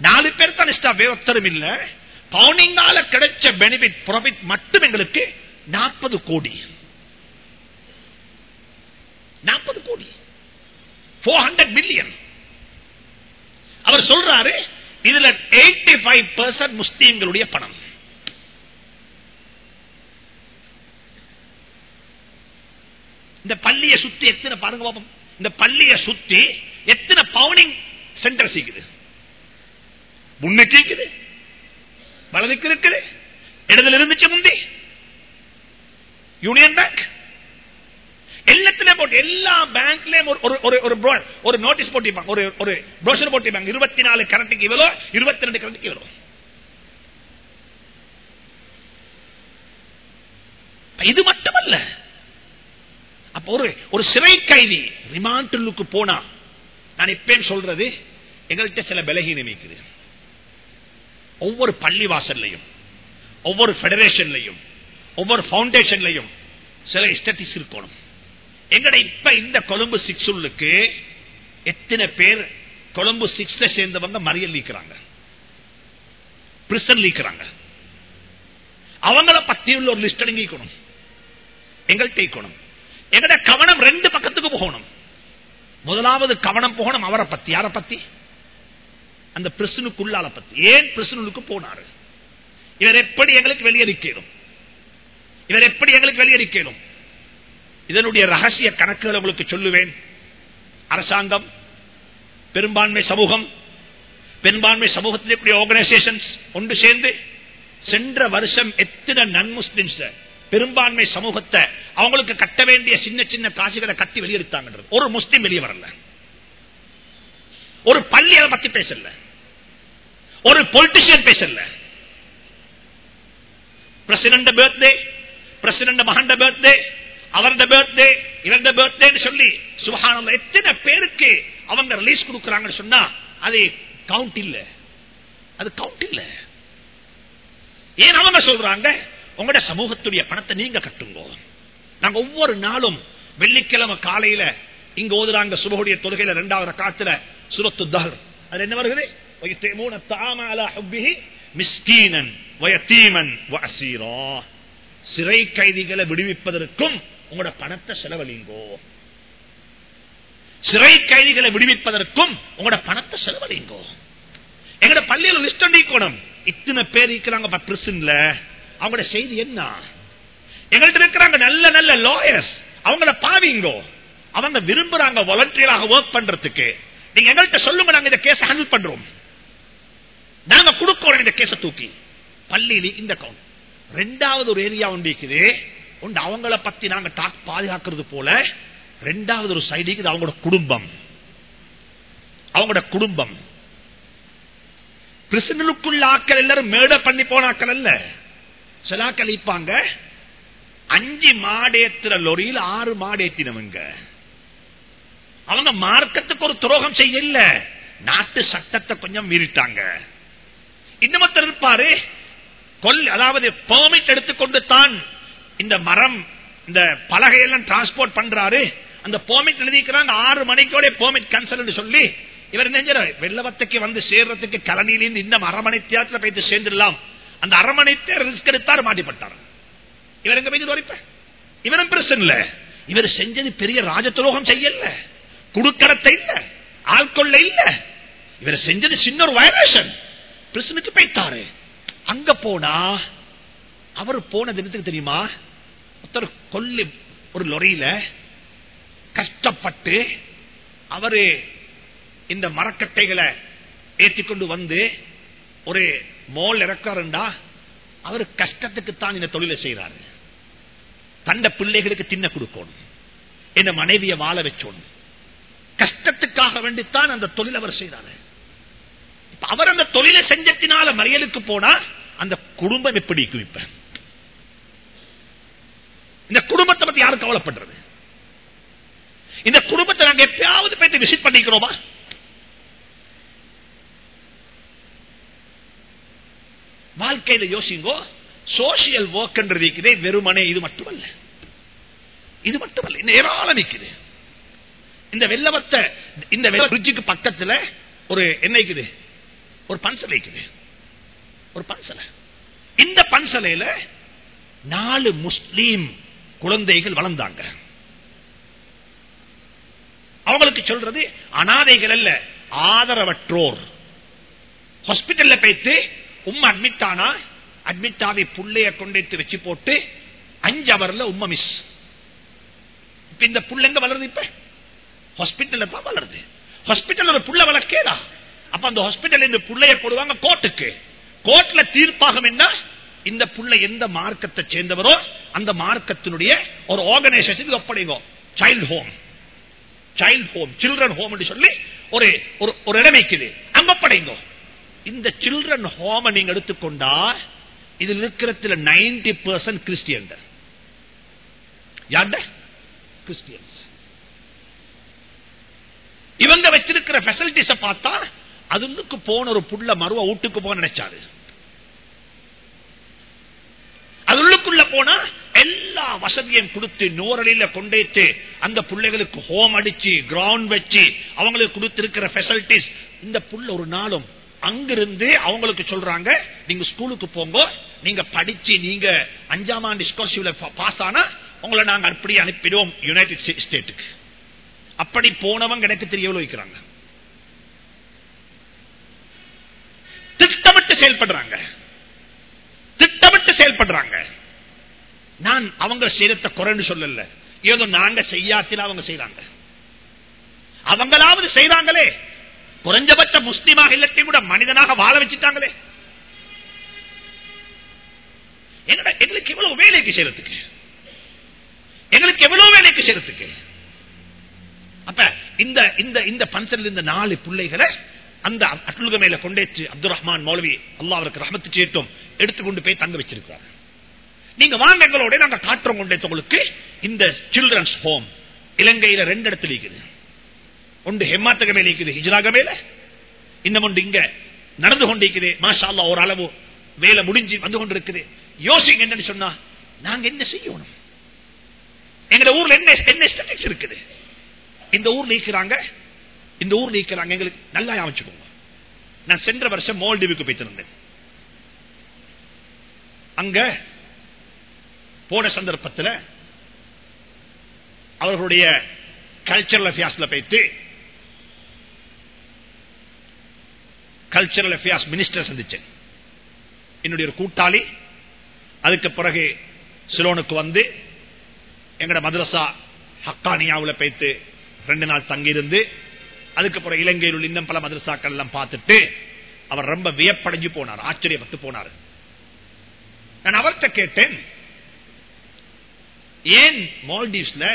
நாலு பேர் தான் ஸ்டாஃப் ஒருத்தரும் இல்ல. பவுனிங்கால கிடைச்ச பெனிஃபிட் ப்ராஃபிட் மட்டும் எங்களுக்கு நாற்பது கோடி. நாற்பது கோடி. போர் ஹண்ட்ரட் மில்லியன் அவர் சொல்றாரு இதுல எயிட்டி ஃபைவ் பர்சன்ட் முஸ்லீம்களுடைய பணம். இந்த பள்ளியை சுத்தி எத்தனை பாருங்க பாப்போம். இந்த பள்ளியை சுத்தி எத்தனை பவுனிங் சென்டர் சீக்குது. முன்னுக்கு இருக்குது வலதுக்கு இருக்குது இடத்துல இருந்துச்சு முந்தி யூனியன் பேங்க் எல்லாத்திலே போட்டு எல்லா பேங்க்லயும் ஒரு நோட்டீஸ் போட்டிருப்பாங்க. ஒரு ஒரு ப்ரோஷர் போட்டிருப்பாங்க. இருபத்தி நாலு கரண்ட்டுக்கு இவ்வளோ இருபத்தி ரெண்டு கரண்ட்டுக்கு இவ்வளோ. இது மட்டுமல்ல. அப்ப ஒரு ஒரு சிறை கைதி ரிமாண்டுக்கு போனா நான் இப்பயும் சொல்றது எங்கள்கிட்ட சில பலகீனம் இருக்குது. ஒவ்வொரு பள்ளி வாசல்லையும் ஒவ்வொரு பெடரேஷன்லையும் ஒவ்வொரு பவுண்டேஷன்லையும் சில ஸ்டட்டிஸ் இருக்கணும். எங்கட இப்ப இந்த கொழும்பு சிக்ஸுள்ளுக்கு எத்தனை பேர் கொழும்பு சிக்ஸ்ல சேர்ந்தவங்க மறியல் நீக்கிறாங்க? பிரிசன் நீக்கிறாங்க. அவங்கள பத்தி உள்ள ஒரு லிஸ்ட் அடங்கிக்கணும் எங்கள்கிட்ட எங்கட கவனம் ரெண்டு பக்கத்துக்கு போகணும். முதலாவது கவனம் போகணும் அவரை பத்தி. யாரை பத்தி? அந்த பிரசனுக்குள்ளால பத்தி. ஏன் பிரசனுக்கு போனாரு? இவர் எப்படி எங்களுக்கு வெளியடிக்கணும்? இவர் எப்படி எங்களுக்கு வெளியடிக்கணும்? இதனுடைய ரகசிய கணக்குகள் உங்களுக்கு சொல்லுவேன். அரசாங்கம் பெரும்பான்மை சமூகம் பெரும்பான்மை சமூகத்தில் கூடிய ஆர்கனைசேஷன்ஸ் ஒன்று சேர்ந்து சென்ற வருஷம் எத்தனை நன் முஸ்லிம்ஸ் பெரும்பான்மை சமூகத்தை அவங்களுக்கு கட்ட வேண்டிய சின்ன சின்ன காசுகளை கட்டி வெளியெடுத்தாங்க ஒரு முஸ்லிம் வெளியே வரல. ஒரு பள்ளி அதை பத்தி பேசல. ஒரு பொலிட்டிஷியன் பேசல. பிரசிடண்ட் பர்த்டே பிரசிடண்ட் மகண்ட பர்த்டே அவரது பர்த்டே இவரது பர்த்டே சொல்லி சுபகானம் எத்தனை பேருக்கு அவங்க ரிலீஸ் கொடுக்கறாங்கன்னு சொன்னா அது கவுண்ட் இல்ல. அது கவுண்ட் இல்ல. ஏன் அவங்க சொல்றாங்க? உங்களோட சமூகத்துடைய பணத்தை நீங்க கட்டுங்க. நாங்க ஒவ்வொரு நாளும் வெள்ளிக்கிழமை காலையில இங்க ஓதுறாங்க சுபகுடைய தொழுகையில ரெண்டாவது காத்துல சுரத்து தஹர். அது என்ன வருகிறது? சிறை கைதிகளை விடுவிப்பதற்கும் உங்களோட பணத்தை செலவழிங்கோ. சிறை கைதிகளை விடுவிப்பதற்கும் உங்களோட பணத்தை செலவழிங்கோ. எங்களோட பள்ளியில லிஸ்ட் அண்டிக்கோணும் இத்தனை பேர் இருக்கிறாங்க பிரிசன்ல அவங்களோட செய்தி என்ன? எங்கள்கிட்ட இருக்கிறாங்க நல்ல நல்ல லாயர்ஸ் அவங்கள பாவிங்கோ. அவங்க விரும்புறாங்க வாலண்டியராக ஒர்க் பண்றதுக்கு. நீங்க எங்கள்கிட்ட சொல்லுங்க நாங்க இந்த கேஸ் ஹேண்டில் பண்றோம். நாங்க கொடுக்கிறோம் இந்த கேஸ தூக்கி. பள்ளியில இந்த கவுண்ட் ரெண்டாவது ஒரு ஏரியா ஒன்றிக்குது உண்டு ஒன்று அவங்கள பத்தி நாங்க டாக் பாதுகாக்கிறது போல ரெண்டாவது ஒரு சைடு இருக்குது அவங்களோட குடும்பம். அவங்களோட குடும்பம். பிரிசனலுக்குள்ள ஆக்கள் எல்லாரும் மேட பண்ணி போன ஆக்கள் அல்ல. செலாக்களிப்பாங்க. அஞ்சு மாடேத்துற லொரியில் ஆறு மாடேத்தினவங்க. அவங்க மார்க்கத்துக்கு ஒரு துரோகம் செய்யல. நாட்டு சட்டத்தை கொஞ்சம் மீறிட்டாங்க. இன்னமத்தில் இருப்பாரு. கொல் அதாவது பெர்மிட் எடுத்துக்கொண்டு தான் இந்த மரம் இந்த பலகையெல்லாம் டிரான்ஸ்போர்ட் பண்றாரு. அந்த பெர்மிட் எழுதிக்கிறாங்க. ஆறு மணிக்கோட பெர்மிட் கேன்சல் சொல்லி இவர் நெஞ்சர் வெள்ளவத்துக்கு வந்து சேர்றதுக்கு கலனியிலிருந்து இந்த மரமணி தேரத்தில் போயிட்டு சேர்ந்துடலாம். அந்த அரமனைத்தே ரிஸ்க் எடுத்தார் மாட்டிப்பட்டார். இவர் எங்க போய் தோறிப்ப இவரும் பிரச்சனை இல்ல இவர் செஞ்சது பெரிய ராஜதுரோகம் செய்யல. குடுக்கடத்தை இல்ல. ஆள்கொள்ள இல்ல. இவர் செஞ்சது சின்ன ஒரு வயலேஷன் பிரச்சனைக்கு போய்த்தாரு அங்க போனா அவர் போன தினத்துக்கு தெரியுமா? ஒருத்தர் கொல்லி ஒரு லொரியில கஷ்டப்பட்டு அவரு இந்த மரக்கட்டைகளை ஏற்றிக்கொண்டு வந்து ஒரு மோல் இறக்காருண்டா? அவர் கஷ்டத்துக்கு தான் இந்த தொழிலை செய்யறாரு தந்த பிள்ளைகளுக்கு தின்ன கொடுக்கணும். என்ன மனைவியை வாழ வச்சோணும் கஷ்டத்துக்காக வேண்டித்தான் அந்த தொழில் அவர் செய்யறாரு அவர் அந்த தொழிலை செஞ்சத்தினால மறியலுக்கு போனா அந்த குடும்பம் எப்படி குவிப்ப? இந்த குடும்பத்தை பத்தி யாரும் கவலைப்படுறது? இந்த குடும்பத்தை நாங்க எப்பயாவது போயிட்டு விசிட் பண்ணிக்கிறோமா? வாழ்க்கையில யோசிங்கோ சோசியல் ஒர்க் இருக்குது வெறுமனே இது மட்டுமல்ல. இது மட்டுமல்ல இந்த ஏராளம் நிற்குது இந்த வெள்ளவத்தை இந்த பிரிட்ஜுக்கு பக்கத்துல ஒரு என்ன இருக்குது? ஒரு பன்சல் இருக்குது. ஒரு பன்சலை. இந்த பன்சலையில நாலு முஸ்லீம் குழந்தைகள் வளர்ந்தாங்க. அவங்களுக்கு சொல்றது அனாதைகள் அல்ல ஆதரவற்றோர். ஹாஸ்பிட்டல்ல போயிட்டு உம்மா அட்மிட் ஆனா அட்மிட் ஆகி புள்ளைய கொண்டு வச்சு போட்டு அஞ்சு அவர்ல உம்ம மிஸ் இப்ப இந்த புள்ள எங்க வளருது இப்ப? ஹாஸ்பிட்டல் தான் வளருது? ஹாஸ்பிட்டல் ஒரு புள்ள வளர்க்கேதா அப்ப அந்த ஹாஸ்பிட்டல் இந்த புள்ளைய போடுவாங்க கோர்ட்டுக்கு. கோர்ட்ல தீர்ப்பாகும் என்ன? இந்த புள்ள எந்த மார்க்கத்தை சேர்ந்தவரோ அந்த மார்க்கத்தினுடைய ஒரு organisation ஒப்படைங்கோ. Child home child home children home சொல்லி ஒரு ஒரு இடம் வைக்குது அங்க ஒப்படைங்கோ. இந்த சில்ட்ரன் ஹோம நீங்க எடுத்துக்கொண்டா இதில் இருக்கிறதுல நைன்டி பெர்சன்ட் கிறிஸ்டியன் யாண்ட கிறிஸ்டியன்ஸ் இவங்க வச்சிருக்கிற பெசிலிட்டிஸ பார்த்தா அதுக்கு போன ஒரு புள்ள மருவ வீட்டுக்கு போக நினைச்சாரு. அதுக்குள்ள போனா எல்லா வசதியும் கொடுத்து நூறலில கொண்டேத்து அந்த பிள்ளைகளுக்கு ஹோம் அடிச்சு கிரவுண்ட் வச்சு அவங்களுக்கு கொடுத்திருக்கிற பெசிலிட்டிஸ் இந்த புள்ள ஒரு நாளும் அங்கிருந்து அவங்களுக்கு சொல்றாங்க நீங்க ஸ்கூலுக்கு போங்க நீங்க படிச்சு நீங்க அஞ்சாம் ஆண்டு ஸ்காலர்ஷிப்ல பாஸ் ஆனா உங்களை நாங்க அப்படி அனுப்பிடுவோம் யுனைடெட் ஸ்டேட்டுக்கு அப்படி போனவங்க எனக்கு தெரிய வைக்கிறாங்க. திட்டமிட்டு செயல்படுறாங்க. திட்டமிட்டு செயல்படுறாங்க. நான் அவங்க செய்யறத குறைன்னு சொல்லல. ஏதோ நாங்க செய்யாத்தில அவங்க செய்யறாங்க அவங்களாவது செய்யறாங்களே குறைஞ்சபட்ச முஸ்லீமாக இல்லத்தையும் கூட மனிதனாக வாழ வச்சுட்டாங்களே. எங்களுக்கு எவ்வளவு வேலைக்கு செய்யறதுக்கு? எங்களுக்கு எவ்வளவு வேலைக்கு செய்யறதுக்கு? அப்ப இந்த இந்த இந்த பன்சல் இந்த நாலு பிள்ளைகளை அந்த அட்டுலுகமையில கொண்டேச்சு அப்துல் ரஹ்மான் மௌலவி அல்லா அவருக்கு ரஹமத்து சேட்டும் எடுத்துக்கொண்டு போய் தங்க வச்சிருக்காரு நீங்க வாங்க எங்களோட நாங்க காட்டுறோம் கொண்டே உங்களுக்கு இந்த சில்ட்ரன்ஸ் ஹோம் இலங்கையில ரெண்டு இடத்துல இருக்குது. ஒன்று ஹெம்மாத்தகமே இருக்குது ஹிஜ்ராகமேல இன்னும் ஒன்று இங்க நடந்து கொண்டிருக்குது. மாஷா அல்லா ஒரு அளவு வேலை முடிஞ்சு வந்து கொண்டிருக்குது. யோசிங்க என்னன்னு சொன்னா நாங்க என்ன செய்யணும்? எங்க ஊர்ல என்ன என்ன ஸ்டatistics இருக்குது? இந்த ஊர் நீக்கிறாங்க இந்த ஊர் நீக்கிறாங்க எங்களுக்கு நல்லா அமைச்சுக்கோங்க. நான் சென்ற வருஷம் மோல்டிவுக்கு போய்த்திருந்தேன். அங்க போன சந்தர்ப்பத்தில் அவர்களுடைய கல்ச்சரல் அஃபேர்ஸ்ல போயிட்டு கல்ச்சரல் அஃபேர்ஸ் மினிஸ்டர் சந்திச்சேன். என்னுடைய ஒரு கூட்டாளி அதுக்கு பிறகு சிலோனுக்கு வந்து எங்கட மதரசா ஹக்கானியாவில் போயிட்டு ரெண்டு நாள் தங்கியிருந்து அதுக்கு பிறகு இலங்கையில் உள்ள இன்னும் பல மதரசாக்கள் எல்லாம் பார்த்துட்டு அவர் ரொம்ப வியப்படைஞ்சு போனார் ஆச்சரியப்பட்டு போனார். நான் அவர்கிட்ட கேட்டேன் ஏன் மால்டீவ்ஸ்ல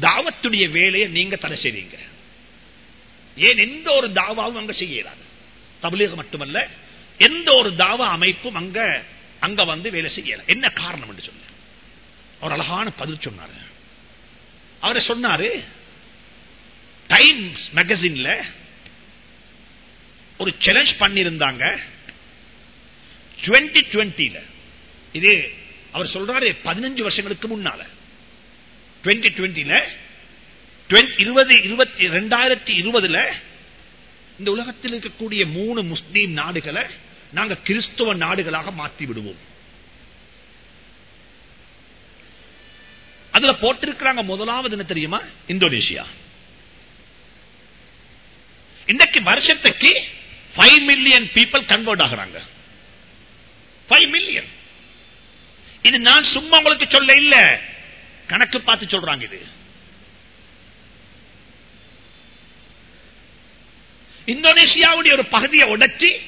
தாவத்துடைய வேலையை நீங்க தடை செய்றீங்க? ஏன் எந்த ஒரு தாவாவும் அங்க செய்யறாங்க தமிழகம் மட்டுமல்ல எந்த ஒரு தாவா அமைப்பும் அங்க அங்க வந்து வேலை செய்யல என்ன காரணம் என்று சொன்னார். அவர் அழகான பதில் சொன்னாரு. அவரை சொன்னாரு டைம்ஸ் மேகசின்ல ஒரு சேலஞ்ச் பண்ணிருந்தாங்க டுவெண்ட்டி டுவெண்டில இது அவர் சொல்றாரு பதினஞ்சு வருஷங்களுக்கு முன்னால. டுவெண்ட்டி டுவெண்ட்டில இருபது இருபத்தி ரெண்டாயிரத்தி இருபதுல இந்த உலகத்தில் இருக்கக்கூடிய மூணு முஸ்லீம் நாடுகளை நாங்க கிறிஸ்துவ நாடுகளாக மாற்றி விடுவோம். அதுல போட்டிருக்கிறாங்க முதலாவது என்ன தெரியுமா? இந்தோனேஷியா. இன்றைக்கு வருஷத்துக்கு ஃபைவ் மில்லியன் பீப்புள் கன்வெர்ட் ஆகுறாங்க. ஃபைவ் மில்லியன் இது நான் சும்மா உங்களுக்கு சொல்ல இல்ல. கணக்கு பார்த்து சொல்றாங்க இது. இந்தோனேஷியாவுடைய ஒரு பகுதியை உடைச்சி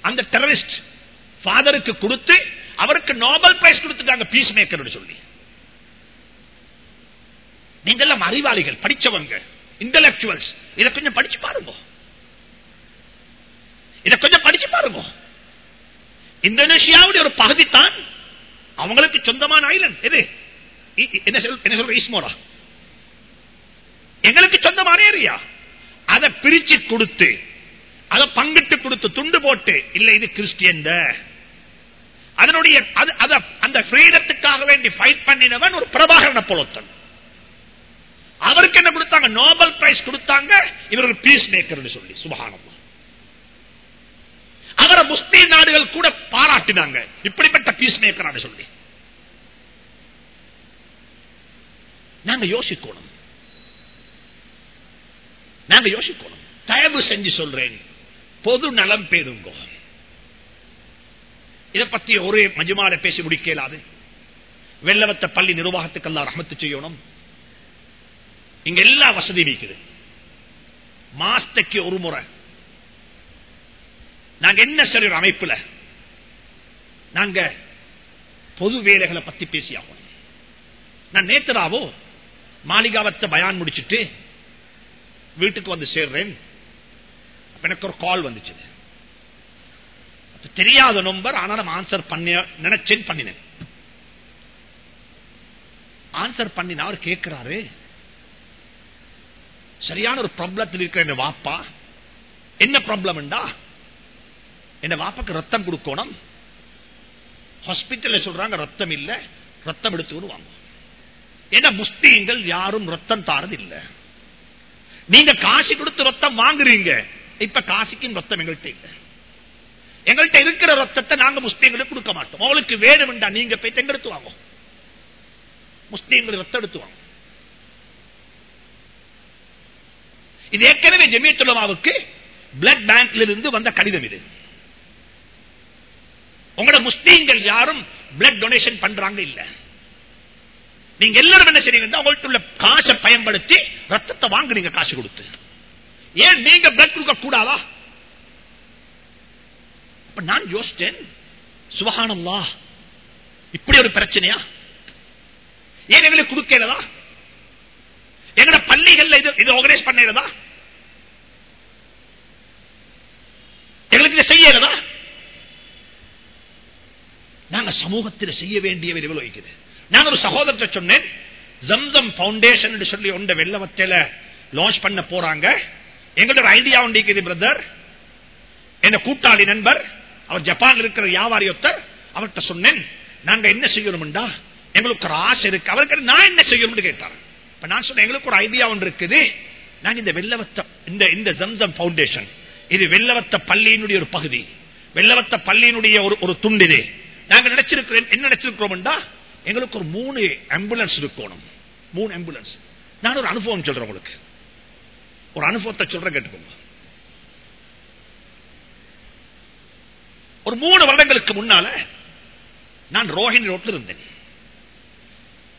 அந்த டெரரிஸ்ட் ஃபாதருக்கு கொடுத்து அவருக்கு நோபல் பிரைஸ் கொடுத்துட்டாங்க பீஸ் மேக்கர் சொல்லி. நீங்கெல்லாம் அறிவாளிகள் படிச்சவங்க இன்டலக்சுவல்ஸ் இதை கொஞ்சம் படிச்சு பாருங்க. இதை கொஞ்சம் படிச்சு பாருங்க. இந்தோனேஷியாவுடைய ஒரு பகுதி தான் அவங்களுக்கு சொந்தமான ஐலண்ட் எது? என்ன சொல்- என்ன சொல்ற இஸ்மோரா எங்களுக்கு சொந்தமான ஏரியா அதை பிரிச்சு கொடுத்து அதை பங்கிட்டு கொடுத்து துண்டு போட்டு இல்ல இது கிறிஸ்டியன் அதனுடைய அத- அந்த ஃப்ரீடத்துக்காக வேண்டி ஃபைட் பண்ணினவன் ஒரு பிரபாகரன போலத்தன் அவருக்கு என்ன கொடுத்தாங்க? நோபல் பிரைஸ் கொடுத்தாங்க. இவர்கள் பீஸ் மேக்கர் சொல்லி சுபகானம் அவரை முஸ்லீம் நாடுகள் கூட பாராட்டினாங்க. இப்படிப்பட்ட பீஸ் மேக்கர் சொல்லி. நாங்க யோசிக்கணும். நாங்க யோசிக்கணும் தயவு செஞ்சு சொல்றேன். பொது நலம் பேருங்கோ. இதை பத்தி ஒரே மஜுமாட பேசி முடிக்கலாது. வெள்ளவத்த பள்ளி நிர்வாகத்துக்கெல்லாம் ரஹமத்து செய்யணும். இங்க எல்லா வசதியும் இருக்குது. மாசத்துக்கு ஒரு முறை. நாங்க என்ன சரி அமைப்புல? நாங்க பொது வேலைகளை பத்தி பேசியாகும் நான் நேத்தராவோ மாளிகாவத்தை பயான் முடிச்சிட்டு வீட்டுக்கு வந்து சேர்றேன். எனக்கு ஒரு கால் வந்துச்சு. தெரியாத நம்பர் ஆனாலும் ஆன்சர் பண்ண நினைச்சேன் பண்ணினேன். ஆன்சர் பண்ணின அவர் கேட்கிறாரு சரியான ஒரு ப்ராப்ளத்தில் இருக்கிற என்ன வாப்பா. என்ன ப்ராப்ளம் என் வாப்பாக்கு ரத்தம் கொடுக்கணும். ஹாஸ்பிட்டல்ல சொல்றாங்க ரத்தம் இல்ல ரத்தம் எடுத்துக்கணும் வாங்க. ஏன்னா முஸ்லீம்கள் யாரும் ரத்தம் தாரது இல்லை நீங்க காசு கொடுத்து ரத்தம் வாங்குறீங்க. இப்ப காசுக்கும் ரத்தம் எங்கள்கிட்ட இல்லை. எங்கள்கிட்ட இருக்கிற ரத்தத்தை நாங்க முஸ்லீம்களுக்கு கொடுக்க மாட்டோம். அவளுக்கு வேணும்டா நீங்க போய் தெங்கெடுத்து வாங்க. முஸ்லீம்கள் ரத்தம் எடுத்து வாங்க. இது ஏற்கனவே ஜெமியத்துலமாவுக்கு பிளட் பேங்க்ல இருந்து வந்த கடிதம் இது. உங்களோட முஸ்லீம்கள் யாரும் பிளட் டொனேஷன் பண்றாங்க இல்ல. நீங்க எல்லாரும் என்ன செய்றீங்கன்னா அவங்கள்ட்ட உள்ள காசை பயன்படுத்தி ரத்தத்தை வாங்குறீங்க காசு கொடுத்து. ஏன் நீங்க பிளட் கொடுக்க கூடாதா? அப்ப நான் யோசிச்சேன் வா இப்படி ஒரு பிரச்சனையா? ஏன் எங்களுக்கு கொடுக்கிறதா? எங்கட பள்ளிகள்ல இது இது ஆர்கனைஸ் பண்ணிடுறதா எங்களுக்கு இதை செய்யறதா? நாங்க சமூகத்தில் செய்ய வேண்டியவை எவ்வளவு வைக்குது நான் ஒரு சகோதரத்தை சொன்னேன் ஜம்சம் பவுண்டேஷன் சொல்லி ஒன்ற வெள்ளவத்தையில லான்ச் பண்ண போறாங்க. எங்களோட ஒரு ஐடியா உண்டிக்குது பிரதர் என் கூட்டாளி நண்பர் அவர் ஜப்பான் இருக்கிற வியாபாரி ஒருத்தர் அவர்கிட்ட சொன்னேன் நாங்க என்ன செய்யணும்டா? எங்களுக்கு ஒரு ஆசை இருக்கு. அவருக்கு நான் என்ன செய்யணும்னு கேட்டார். இப்ப நான் சொன்னேன் எங்களுக்கு ஒரு ஐடியா ஒன்று இருக்குது. நாங்க இந்த வெள்ளவத்த இந்த இந்த ஜம்சம் பவுண்டேஷன் இது வெள்ளவத்த பள்ளியினுடைய ஒரு பகுதி. வெள்ளவத்த பள்ளியினுடைய ஒரு ஒரு துண்டு இது நாங்க நினைச்சிருக்கிறோம் என்ன நினைச்சிருக்கிறோம்டா? எங்களுக்கு ஒரு மூணு ஆம்புலன்ஸ் இருக்கணும். மூணு ஆம்புலன்ஸ் நான் ஒரு அனுபவம் சொல்றேன் உங்களுக்கு. ஒரு அனுபவத்தை சொல்றேன் கேட்டுக்கோங்க. ஒரு மூணு வருடங்களுக்கு முன்னால நான் ரோஹிணி ரோட்டில் இருந்தேன்.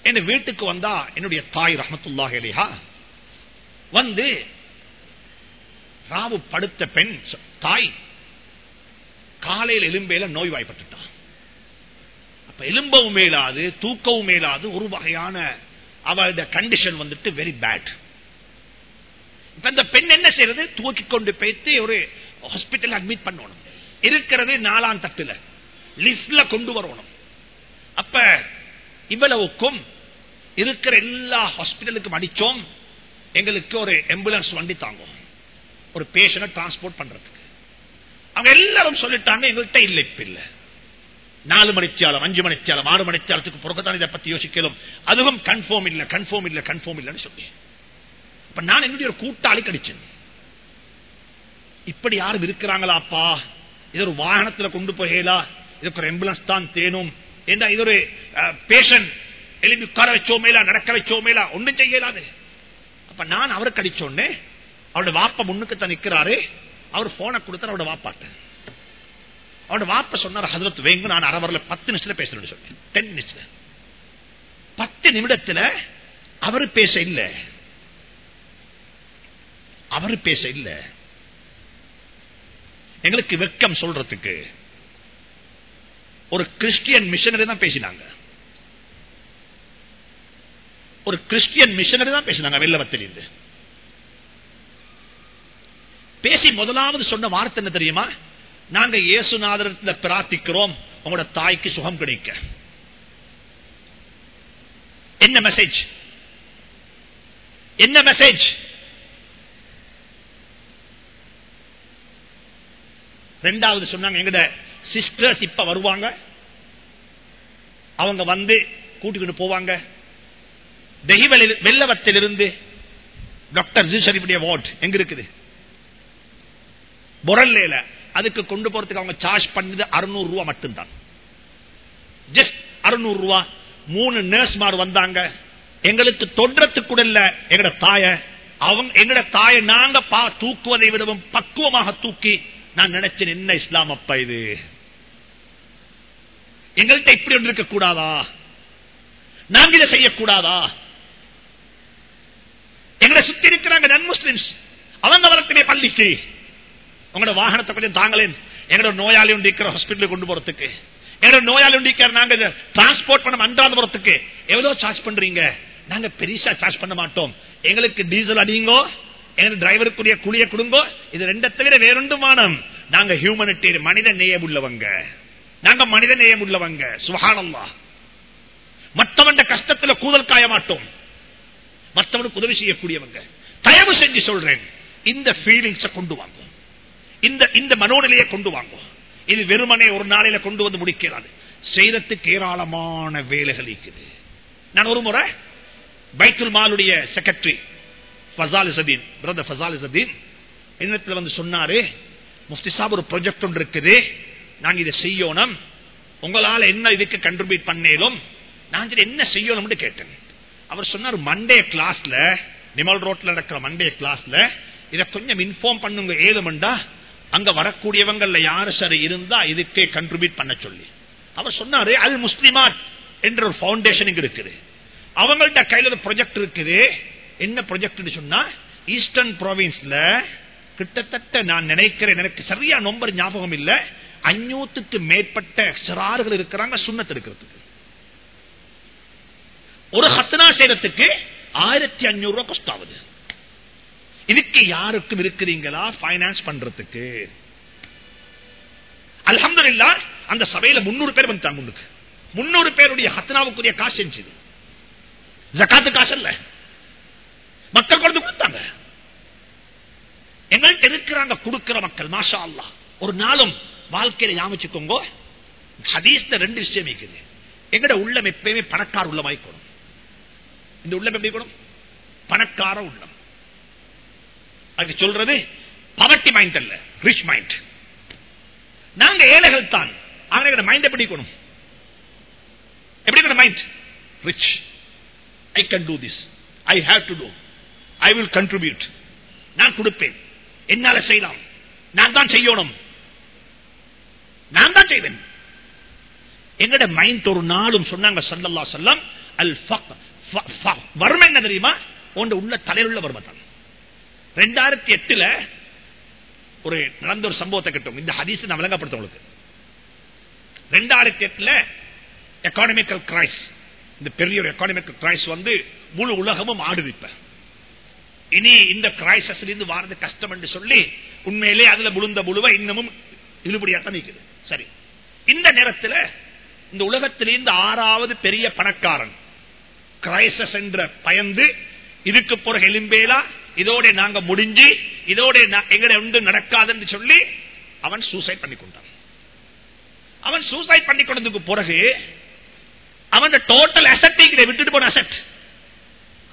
என் வீட்டுக்கு வந்தா என்னுடைய தாய் ரஹமத்துல்லாஹ் அலிஹா வந்து ராவு படுத்த பெண் தாய் காலையில் எலும்பையில நோய்வாய்ப்பட்டுட்டான் அப்ப எலும்பவும் மேலாது தூக்கவும் மேலாது ஒரு வகையான அவளுடைய கண்டிஷன் வந்துட்டு வெரி பேட் இப்ப இந்த பெண் என்ன செய்யறது? தூக்கி கொண்டு போய்த்து ஒரு ஹாஸ்பிட்டல் அட்மிட் பண்ணணும். இருக்கிறது நாலாம் தட்டுல. லிஸ்ட்ல கொண்டு வரணும். அப்ப இவ்வளவுக்கும் இருக்கிற எல்லா ஹாஸ்பிட்டலுக்கும் அடிச்சோம். எங்களுக்கு ஒரு ஆம்புலன்ஸ் வண்டி தாங்கும். ஒரு பேஷண்ட் டிரான்ஸ்போர்ட் பண்றதுக்கு. அவங்க எல்லாரும் சொல்லிட்டாங்க எங்கள்கிட்ட இல்லை இப்ப இல்லை. நாலு மணித்தியாலம் அஞ்சு மணித்தியாலம் ஆறு மணித்தியாலத்துக்கு பிறகுதான் இதை பத்தி யோசிக்கலும். அதுவும் கன்ஃபார்ம் இல்ல கன்ஃபார்ம் இல்ல கன்ஃபார்ம் இல்லன்னு சொல்லி. நான் என்னுடைய ஒரு கூட்டாளி கடிச்சேன். இப்படி யாரும் இருக்கிறாங்களாப்பா? இது ஒரு வாகனத்துல கொண்டு போகலா? இதுக்கு ஒரு ஆம்புலன்ஸ் தான் தேனும். ஏண்டா இது ஒரு பேஷண்ட் எழுதி உட்கார வச்சோமேலா நடக்க வச்சோமேலா? ஒண்ணும் செய்யலாது. அப்ப நான் அவருக்கு அடிச்சோடனே அவரோட வாப்ப முன்னுக்கு தான் நிக்கிறாரு. அவர் போனை கொடுத்தார் அவரோட வாப்பாட்ட. அவனோட வாப்ப சொன்னார் ஹதரத் வேங்க நான் அரவரில் பத்து நிமிஷத்துல பேசுறேன்னு சொன்னேன். டென் மினிட்ஸ்ல பத்து நிமிடத்துல அவரு பேச இல்ல. அவரு பேச இல்ல. எங்களுக்கு வெக்கம் சொல்றதுக்கு ஒரு கிறிஸ்டியன் மிஷனரி தான் பேசினாங்க. ஒரு கிறிஸ்டியன் மிஷனரி தான் பேசினாங்க வெள்ளவத்திலிருந்து. பேசி முதலாவது சொன்ன வார்த்தை என்ன தெரியுமா? நாங்க இயேசுநாதரத்தில் பிரார்த்திக்கிறோம் உங்களோட தாய்க்கு சுகம் கிடைக்க. என்ன மெசேஜ் என்ன மெசேஜ் ரெண்டாவது சொன்னாங்க எங்கட சிஸ்டர்ஸ் இப்ப வருவாங்க. அவங்க வந்து கூட்டிக்கிட்டு போவாங்க. வெள்ளவத்திலிருந்து டாக்டர் ஜூசரிப்புடைய வார்டு எங்க இருக்குது? பொரல்ல அதுக்கு கொண்டு போறதுக்கு அவங்க சார்ஜ் பண்ணது அறுநூறு ரூபா மட்டும்தான். ஜஸ்ட் அறுநூறு ரூபா. மூணு நர்ஸ்மார் வந்தாங்க. எங்களுக்கு தொன்றத்துக்கு கூட இல்ல. எங்கட தாய. அவங்க எங்கட தாய நாங்க பா தூக்குவதை விடவும் பக்குவமாக தூக்கி நான் நினைச்சேன் என்ன இஸ்லாம் அப்பா இது? எங்கள்கிட்ட இப்படி ஒன்று இருக்க கூடாதா? நாங்க இதை செய்யக்கூடாதா எங்களை சுத்தி இருக்கிறாங்க நன் முஸ்லிம்ஸ் அவங்க வரக்கூடிய பள்ளிக்கு. உங்களோட வாகனத்தை கொஞ்சம் தாங்களேன். எங்களோட நோயாளி உண்டு இருக்கிற ஹாஸ்பிட்டலுக்கு கொண்டு போறதுக்கு. எங்களோட நோயாளி உண்டு இருக்கிற நாங்க டிரான்ஸ்போர்ட் பண்ண அன்றாத போறதுக்கு. எவ்வளவு சார்ஜ் பண்றீங்க? நாங்க பெருசா சார்ஜ் பண்ண மாட்டோம். எங்களுக்கு டீசல் அடியுங்கோ எங்களுக்கு டிரைவருக்குரிய குழிய கொடுங்கோ இது ரெண்ட தவிர வேறொண்டும் மானம். நாங்க ஹியூமனிட்டி மனித நேயம் உள்ளவங்க நாங்க மனித நேயம் உள்ளவங்க சுகானல்லா மற்றவன் கஷ்டத்துல கூதல் காய மாட்டோம். மத்தவனுக்கு உதவி செய்யக்கூடியவங்க. தயவு செஞ்சு சொல்றேன். இந்த ஃபீலிங்ஸ கொண்டு வாங்க. இந்த இந்த மனோநிலையை கொண்டு வாங்கும் இது வெறுமனே ஒரு நாளையில கொண்டு வந்து முடிக்கிறாது செய்யறதுக்கு ஏராளமான வேலைகள் இருக்குது. நான் ஒரு முறை பைத்துல் மாலுடைய செக்ரட்டரி ஃபசாலிசதீன் பிரதர் ஃபசாலிசதீன் என்னத்துல வந்து சொன்னாரு முஃப்தி சாப் ஒரு ப்ரொஜெக்ட் ஒன்று இருக்குது. நாங்கள் இதை செய்யணும். உங்களால் என்ன இதுக்கு கண்ட்ரிபியூட் பண்ணேலும் நான் என்ன செய்யணும்னு கேட்டேன். அவர் சொன்னார் மண்டே கிளாஸ்ல நிமல் ரோட்ல நடக்கிற மண்டே கிளாஸ்ல இதை கொஞ்சம் இன்ஃபார்ம் பண்ணுங்க ஏதுமண்டா அங்க வரக்கூடியவங்கள்ல யாரு சரி இருந்தா இதுக்கே கண்ட்ரிபியூட் பண்ண சொல்லி. அவர் சொன்னாரு அல் முஸ்லிமாட் என்ற ஒரு பவுண்டேஷன் இங்க இருக்குது. அவங்கள்ட்ட கையில ஒரு ப்ரொஜெக்ட் இருக்குது. என்ன ப்ரொஜெக்ட் சொன்னா ஈஸ்டர்ன் ப்ராவின்ஸ்ல கிட்டத்தட்ட நான் நினைக்கிறேன் எனக்கு சரியா நம்பர் ஞாபகம் இல்ல. அஞ்சூத்துக்கு மேற்பட்ட சிறார்கள் இருக்கிறாங்க சுண்ணத்து இருக்கிறதுக்கு. ஒரு ஹத்தனா செய்யறதுக்கு ஆயிரத்தி அஞ்சூறு ரூபாய் cost ஆகுது. இதுக்கு யாருக்கும் இருக்கிறீங்களா? பைனான்ஸ் பண்றதுக்கு. அல்ஹம்துலில்லாஹ் அந்த சபையில முன்னூறு பேர் வந்துட்டாங்க முன்னுக்கு. முன்னூறு பேருடைய ஹத்னாவுக்குரிய காசு செஞ்சது ஜக்காத்து காசு இல்ல. மக்கள் கொண்டு கொடுத்தாங்க. எங்கள்கிட்ட இருக்கிறாங்க கொடுக்கிற மக்கள் மாஷா அல்லா ஒரு நாளும் வாழ்க்கையில ஞாபகிச்சுக்கோங்க ஹதீஸ்ல ரெண்டு விஷயம் இருக்குது. எங்கட உள்ளம் எப்பயுமே பணக்கார உள்ளமாய்க்கணும் இந்த உள்ளம் எப்படி பணக்கார உள்ளம். அதுக்கு சொல்றது பவர்ட்டி மைண்ட் அல்ல ரிச் மைண்ட் நாங்க ஏழைகள் தான். அவங்களோட மைண்ட் எப்படி எப்படி mind rich I can do this I have to do I will contribute நான் கொடுப்பேன். என்னால செய்யலாம். நான் தான் செய்யணும். நான் தான் செய்வேன். எங்கட மைண்ட் ஒரு நாளும் சொன்னாங்க சல்லல்லா சொல்லம் அல் வறுமை என்ன தெரியுமா? உண்ட உள்ள தலையுள்ள வறுமை தான். ரெண்டாயிரத்தி எட்டுல ஒரு நடந்த ஒரு சம்பவத்தை கட்டும். இந்த ஹதீஸ் நான் விளங்கப்படுத்த உங்களுக்கு. ரெண்டாயிரத்தி எட்டுல எக்கானமிக்கல் கிரைஸ் இந்த பெரிய ஒரு எக்கானமிக்கல் கிரைஸ் வந்து முழு உலகமும் ஆடுவிப்ப இனி இந்த கிரைசஸ்ல இருந்து வாரது கஷ்டம் என்று சொல்லி உண்மையிலே அதுல முழுந்த முழுவ இன்னமும் இழுபடியாத்தான் நிற்குது சரி. இந்த நேரத்தில் இந்த உலகத்திலிருந்து ஆறாவது பெரிய பணக்காரன் கிரைசஸ் என்ற பயந்து இதுக்கு பிறகு எலும்பேலா இதோட நாங்க முடிஞ்சு இதோட எங்களை எங்கட ஒன்று நடக்காதுன்னு சொல்லி அவன் சூசைட் பண்ணி கொண்டான். அவன் சூசைட் பண்ணி கொண்டதுக்கு பிறகு அவன் டோட்டல் அசட் விட்டுட்டு போன அசட்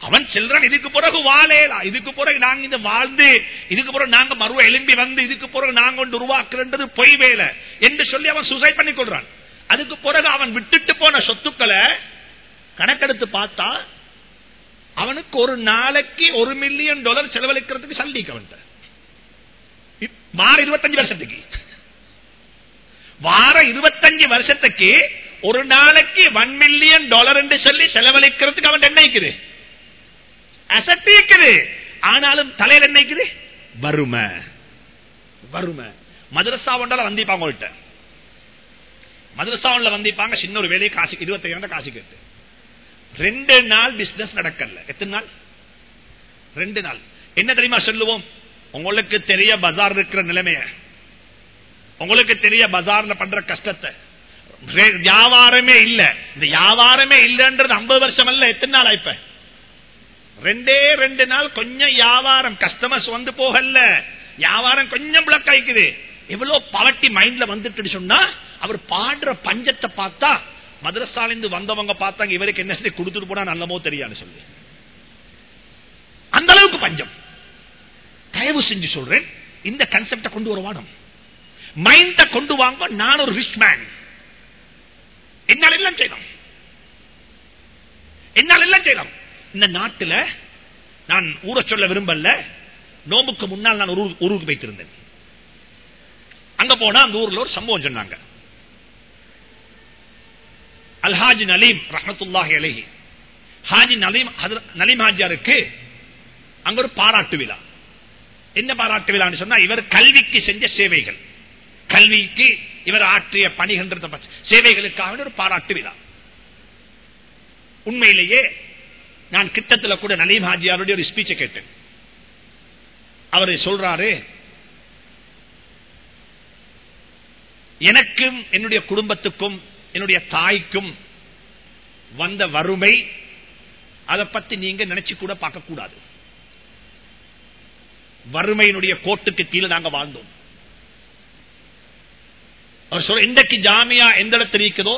அவன் செல்றான் இதுக்கு பிறகு வாழேலா இதுக்கு பிறகு நாங்க இந்த வாழ்ந்து இதுக்கு பிறகு நாங்க மறுவ எலும்பி வந்து இதுக்கு பிறகு நாங்க ஒன்று உருவாக்குறது பொய் வேலை என்று சொல்லி அவன் சூசைட் பண்ணி கொள்றான். அதுக்கு பிறகு அவன் விட்டுட்டு போன சொத்துக்களை கணக்கெடுத்து பார்த்தா அவனுக்கு ஒரு நாளைக்கு ஒரு மில்லியன் டாலர் செலவழிக்கிறதுக்கு சல்லிக்கு அவன்கிட்ட. வார இருபத்தஞ்சு வருஷத்துக்கு. வார இருபத்தஞ்சு வருஷத்துக்கு ஒரு நாளைக்கு ஒன் மில்லியன் டாலர் என்று சொல்லி செலவழிக்கிறதுக்கு அவன் என்ன அசட்டிக்குது ஆனாலும் தலையில் என்ன வறுமை. வறுமை. மதரசா ஒன்றால வந்திப்பாங்க உங்கள்கிட்ட மதரசாவில் வந்திப்பாங்க சின்ன ஒரு வேலையை காசு இருபத்தி காசு கேட்டு. ரெண்டு நாள் பிசினஸ் நடக்கல. எத்தனை நாள்? ரெண்டு நாள். என்ன தெரியுமா சொல்லுவோம்? உங்களுக்கு தெரிய பஜார் இருக்கிற நிலைமைய. உங்களுக்கு தெரிய பஜார்ல பண்ற கஷ்டத்தை. வியாபாரமே இல்ல. இந்த வியாபாரமே இல்லன்றது ஐம்பது வருஷம் அல்ல. எத்தனை நாள் ஆயிப்ப? ரெண்டே ரெண்டு நாள் கொஞ்சம் வியாபாரம். கஸ்டமர்ஸ் வந்து போகல. வியாபாரம் கொஞ்சம் பிளக் ஆயிக்குது. எவ்வளவு பவர்ட்டி மைண்ட்ல வந்துட்டு சொன்னா அவர் பாடுற பஞ்சத்தை பார்த்தா மதரசால இருந்து வந்தவங்க பார்த்தாங்க இவருக்கு என்ன செய்ய கொடுத்துட்டு போனா நல்லமோ தெரியாது சொல்லி. அந்த அளவுக்கு பஞ்சம். தயவு செஞ்சு சொல்றேன் இந்த கன்செப்ட கொண்டு வருவானும் மைண்ட கொண்டு வாங்க நான் ஒரு ரிச் மேன் என்னால் எல்லாம் செய்யலாம். என்னால் எல்லாம் செய்யலாம். இந்த நாட்டுல நான் ஊரை சொல்ல விரும்பல நோம்புக்கு முன்னால் நான் ஒரு ஊரு- ஊருக்கு வைத்திருந்தேன் அங்க போனா அந்த ஊர்ல ஒரு சம்பவம் சொன்னாங்க. அல்ஹாஜி நலீம் ரஹமத்துல்லாஹி அலஹி. ஹாஜி நலீம் நலீம் ஹாஜியாருக்கு அங்க ஒரு பாராட்டு விழா. என்ன பாராட்டு விழான்னு சொன்னா இவர் கல்விக்கு செஞ்ச சேவைகள். கல்விக்கு இவர் ஆற்றிய பணிகின்ற சேவைகளுக்காக ஒரு பாராட்டு விழா. உண்மையிலேயே நான் கிட்டத்தில் கூட நலீம் ஹாஜியாருடைய ஒரு ஸ்பீச்சை கேட்டேன். அவர் சொல்றாரு எனக்கும் என்னுடைய குடும்பத்துக்கும் என்னுடைய தாய்க்கும் வந்த வறுமை அதை பத்தி நீங்க நினைச்சு கூட பார்க்க கூடாது. வறுமையினுடைய கோட்டுக்கு கீழே நாங்க வாழ்ந்தோம். அவர் சொல்ற இன்றைக்கு ஜாமியா எந்த இடத்துல இருக்குதோ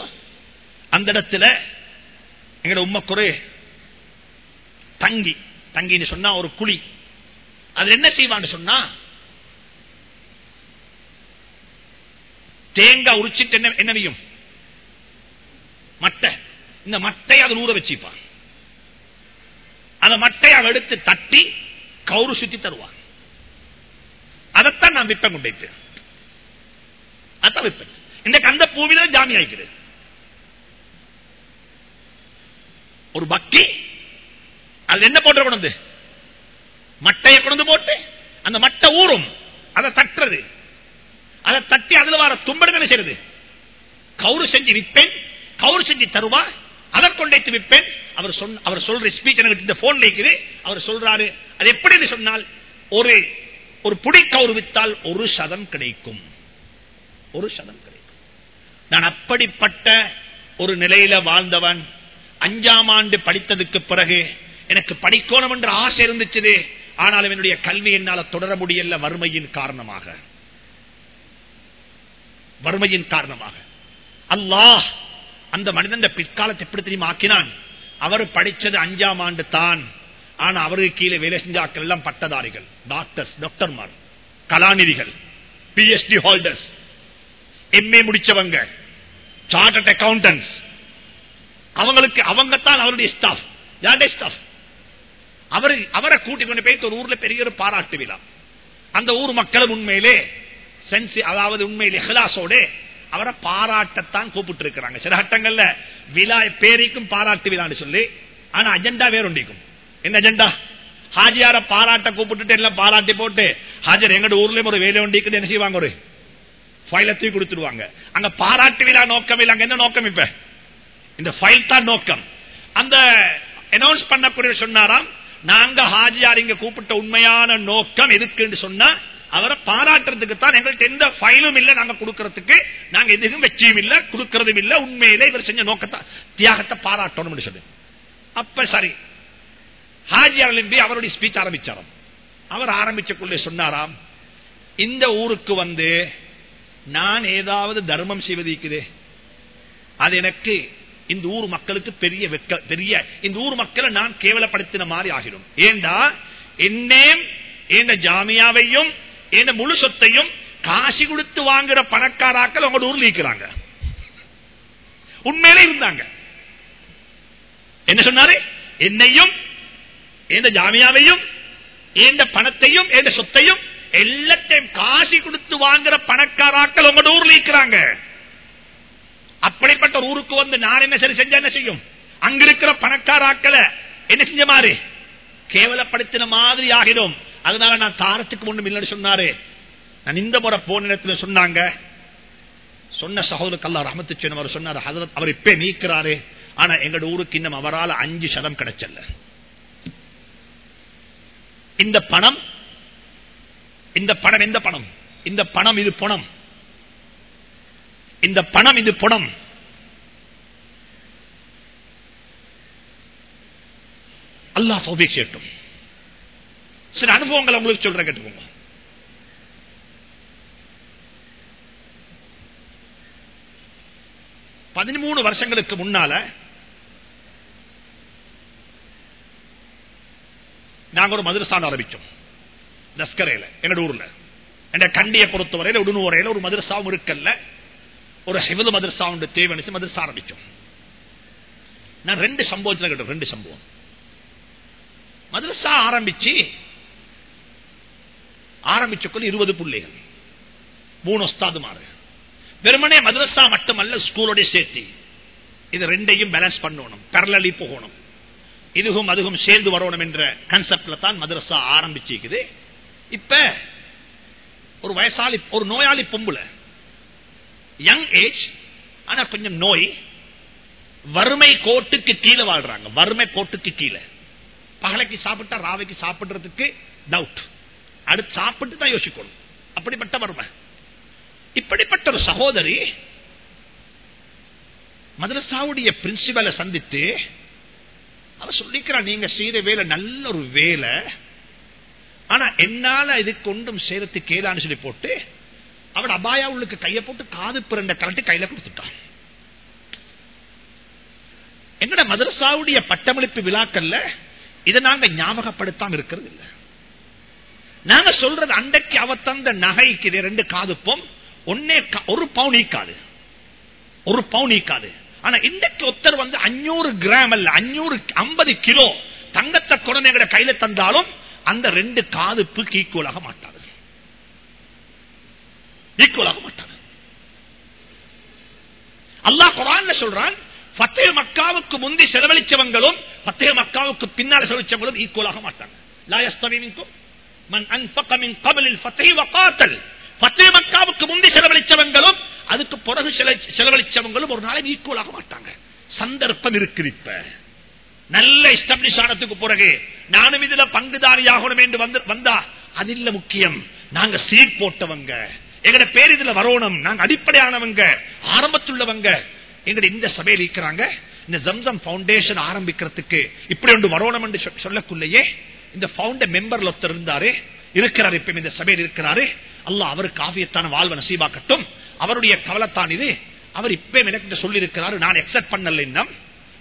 அந்த இடத்துல எங்கட உம்மக்குறை தங்கி தங்கின்னு சொன்னா ஒரு குழி. அது என்ன செய்வான்னு சொன்னா தேங்காய் உரிச்சிட்டு என்ன என்ன மட்டை. இந்த மட்டை அதில் ஊற வச்சுப்பான். அந்த மட்டை அவன் எடுத்து தட்டி கவுரு சுத்தி தருவான். அதைத்தான் நான் விற்பம் கொண்டேன் அதான் விற்பேன். இன்றைக்கு அந்த பூவில ஜாமி ஆயிக்குது. ஒரு பக்கி அதுல என்ன போட்டு கொண்டு மட்டையை கொண்டு போட்டு அந்த மட்டை ஊறும். அதை தட்டுறது. அதை தட்டி அதுல வர தும்படுங்க செய்யறது? கவுரு செஞ்சு விற்பேன். கவுரு செஞ்சு தருவா அதை கொண்டைத்து விற்பேன். அவர் அவர் சொல்ற ஸ்பீச் எனக்கு இந்த போன் இருக்குது. அவர் சொல்றாரு அது எப்படி சொன்னால் ஒரு ஒரு புடி கவுர் வித்தால் ஒரு சதம் கிடைக்கும். ஒரு சதம் கிடைக்கும். நான் அப்படிப்பட்ட ஒரு நிலையில வாழ்ந்தவன் அஞ்சாம் ஆண்டு படித்ததுக்கு பிறகு எனக்கு படிக்கணும் என்ற ஆசை இருந்துச்சு ஆனாலும் என்னுடைய கல்வி என்னால தொடர முடியல வறுமையின் காரணமாக. வறுமையின் காரணமாக. அல்லாஹ் அந்த மனிதன் பிற்காலத்தை எப்படி தெரியுமா ஆக்கினான்? அவர் படிச்சது அஞ்சாம் ஆண்டு தான். ஆனா அவருக்கு கீழே வேலை செஞ்சாக்கள் எல்லாம் பட்டதாரிகள் டாக்டர்ஸ் டாக்டர்மார் கலாநிதிகள் பிஎச்டி ஹோல்டர்ஸ் எம்ஏ முடிச்சவங்க சார்ட்டர்ட் அக்கௌண்டன்ஸ் அவங்களுக்கு அவங்க தான் அவருடைய ஸ்டாஃப் யாருடைய ஸ்டாஃப் அவரு அவரை கூட்டிக் கொண்டு போய் ஒரு ஊர்ல பெரிய ஒரு பாராட்டு விழா. அந்த ஊர் மக்களும் உண்மையிலே சென்சி அதாவது உண்மையிலே ஹிலாசோட அவரை பாராட்டத்தான் கூப்பிட்டு இருக்கிறாங்க சில கட்டங்கள்ல விழா பேரிக்கும் பாராட்டு விழான்னு சொல்லி ஆனா அஜெண்டா வேறொண்டிக்கும் என்ன அஜெண்டா ஹாஜியார பாராட்ட கூப்பிட்டு எல்லாம் பாராட்டி போட்டு ஹாஜர் எங்கட ஊர்லயும் ஒரு வேலை ஒண்டிக்குது என்ன செய்வாங்க ஒரு? ஃபைல தூக்கி கொடுத்துருவாங்க அங்க பாராட்டு விழா நோக்கம் இல்லை அங்க என்ன நோக்கம் இப்ப? இந்த ஃபைல் தான் நோக்கம். அந்த அனௌன்ஸ் பண்ணக்கூடிய சொன்னாராம் நாங்க ஹாஜியார் இங்க கூப்பிட்ட உண்மையான நோக்கம் எதுக்குன்னு சொன்னா அவரை பாராட்டுறதுக்கு தான் எங்கள்கிட்ட எந்த ஃபைலும் இல்ல. நாங்க கொடுக்கறதுக்கு நாங்க எதுவும் வெற்றியும் இல்ல கொடுக்கறதும் இல்ல. உண்மையில இவர் செஞ்ச நோக்கத்தை தியாகத்தை பாராட்டணும் சொல்லு அப்ப சரி. ஹாஜியார் அவருடைய ஸ்பீச் ஆரம்பிச்சாராம். அவர் ஆரம்பிச்சக்குள்ளே சொன்னாராம் இந்த ஊருக்கு வந்து நான் ஏதாவது தர்மம் செய்வதிக்குதே அது எனக்கு இந்த ஊர் மக்களுக்கு பெரிய வெக்க பெரிய இந்த ஊர் மக்களை நான் கேவலப்படுத்தின மாதிரி ஆகிடும். ஏண்டா? என்னேம் இந்த ஜாமியாவையும் என் முழு சொத்தையும் காசி கொடுத்து வாங்குற பணக்காராக்கள் உங்க ஊர்ல இருக்கிறாங்க உண்மையிலே இருந்தாங்க. என்ன சொன்னாரு? என்னையும் எந்த ஜாமியாவையும் எந்த பணத்தையும் எந்த சொத்தையும் எல்லாத்தையும் காசி கொடுத்து வாங்குற பணக்காராக்கள் உங்க ஊர்ல இருக்கிறாங்க அப்படிப்பட்ட ஊருக்கு வந்து நான் என்ன சரி செஞ்ச என்ன செய்யும்? அங்க இருக்கிற பணக்காராக்களை என்ன செஞ்ச மாதிரி கேவலப்படுத்தின மாதிரி ஆகிடும் அதனால நான் தாரத்துக்கு முன்னும் இல்லைன்னு சொன்னாரு. நான் இந்த முறை போன நேரத்துல சொன்னாங்க. சொன்ன சகோதரர் கல்லா ரஹமத்து அவர் சொன்னார் ஹதரத் அவர் இப்ப நீக்கிறாரு. ஆனா எங்க ஊருக்கு இன்னும் அவரால் அஞ்சு சதம் கிடைச்சல இந்த பணம் இந்த பணம் எந்த பணம் இந்த பணம் இது பணம். இந்த பணம் இது பணம். அல்லா சௌபிக் சில அனுபவங்கள் உங்களுக்கு சொல்ற கேட்டுக்கோங்க. பதிமூணு வருஷங்களுக்கு முன்னால நாங்க ஒரு மதுரஸ்தான் ஆரம்பிச்சோம். லஸ்கரையில என்னோட ஊர்ல. என்ன கண்டியை பொறுத்தவரையில உடனுவரையில ஒரு மதுரசாவும் இருக்கல்ல. ஒரு சிவது மதரசா உண்டு தேவனிச்சு மதரசா ஆரம்பிச்சோம். நான் ரெண்டு சம்பவத்தில் ரெண்டு சம்பவம். மதரசா ஆரம்பிச்சு ஆரம்பிச்சுக்குள்ள இருபது பிள்ளைகள். மூணு ஒஸ்தாதுமாறு வெறுமனே மதரசா மட்டுமல்ல ஸ்கூலோட சேர்த்து. இது ரெண்டையும் பேலன்ஸ் பண்ணணும் பரலி போகணும். இதுவும் அதுவும் சேர்ந்து வரணும் என்ற கன்செப்ட்ல தான் மதரசா ஆரம்பிச்சிருக்குது. இப்ப ஒரு வயசாளி ஒரு நோயாளி பொம்புல யங் ஏஜ் ஆனா கொஞ்சம் நோய் வறுமை கோட்டுக்கு கீழே வாழ்றாங்க. வறுமை கோட்டுக்கு கீழே. பகலைக்கு சாப்பிட்டா ராவைக்கு சாப்பிடுறதுக்கு டவுட் அடுத்து சாப்பிட்டு தான் யோசிக்கணும். அப்படிப்பட்ட வறுமை இப்படிப்பட்ட ஒரு சகோதரி மதரசாவுடைய பிரின்சிபலை சந்தித்து அவர் சொல்லிக்கிறார் நீங்க செய்த வேலை நல்ல ஒரு வேலை. ஆனா என்னால இது கொண்டும் சேரத்து கேளான்னு சொல்லி போட்டு அவன் அபாயா உள்ளுக்கு கையை போட்டு காது பிறண்ட கலட்டு கையில கொடுத்துட்டான். எங்கட மதரசாவுடைய பட்டமளிப்பு விழாக்கள்ல இதை நாங்க ஞாபகப்படுத்தாம இருக்கிறது இல்லை. நாங்க சொல்றது அண்டைக்கு அவ தந்த நகைக்கு ரெண்டு காதுப்போம் ஒன்னே ஒரு பவுன் ஈக்காது ஒரு பவுன் ஈக்காது ஆனா இன்றைக்கு ஒருத்தர் வந்து அஞ்சூறு கிராம் அல்ல அஞ்சூறு ஐம்பது கிலோ தங்கத்தை குழந்தைங்கள கையில தந்தாலும் அந்த ரெண்டு காதுப்புக்கு ஈக்குவலாக மாட்டாது. ஈக்குவலாக மாட்டாது. அல்லாஹ் குரான் சொல்றான் பத்தே மக்காவுக்கு முந்தி செலவழிச்சவங்களும் பத்தே மக்காவுக்கு பின்னால் செலவழிச்சவங்களும் ஈக்குவலாக மாட்டாங்க. பத்தே மக்காவுக்கு முந்தி செலவழிச்சவங்களும் அதுக்கு பிறகு செலவழிச்சவங்களும் ஒரு நாளைக்கு ஈக்குவலாக மாட்டாங்க. சந்தர்ப்பம் இருக்குது இப்ப. நல்ல எஸ்டாப்ளிஷ் ஆனதுக்கு பிறகு நானும் இதுல பங்குதாரியாகணும் என்று வந்து வந்தா அது இல்ல முக்கியம். நாங்க சீட் போட்டவங்க. எங்கட பேர் இதுல வரணும். நாங்க அடிப்படையானவங்க. ஆரம்பத்துள்ளவங்க. எங்கட இந்த சபையில் இருக்கிறாங்க இந்த ஜம்சம் பவுண்டேஷன் ஆரம்பிக்கிறதுக்கு இப்படி ஒன்று வரணும் என்று சொல்லக்குள்ளேயே இந்த பவுண்டர் மெம்பர்ல ஒருத்தர் இருந்தாரு இருக்கிறார் இப்ப இந்த சபையில் இருக்கிறாரு. அல்லாஹ் அவருக்கு ஆவியத்தான வாழ்வை நசீபாக்கட்டும். அவருடைய கவலைத்தான் இது. அவர் இப்ப எனக்கு சொல்லி இருக்கிறாரு நான் அக்செப்ட் பண்ணல இன்னும்.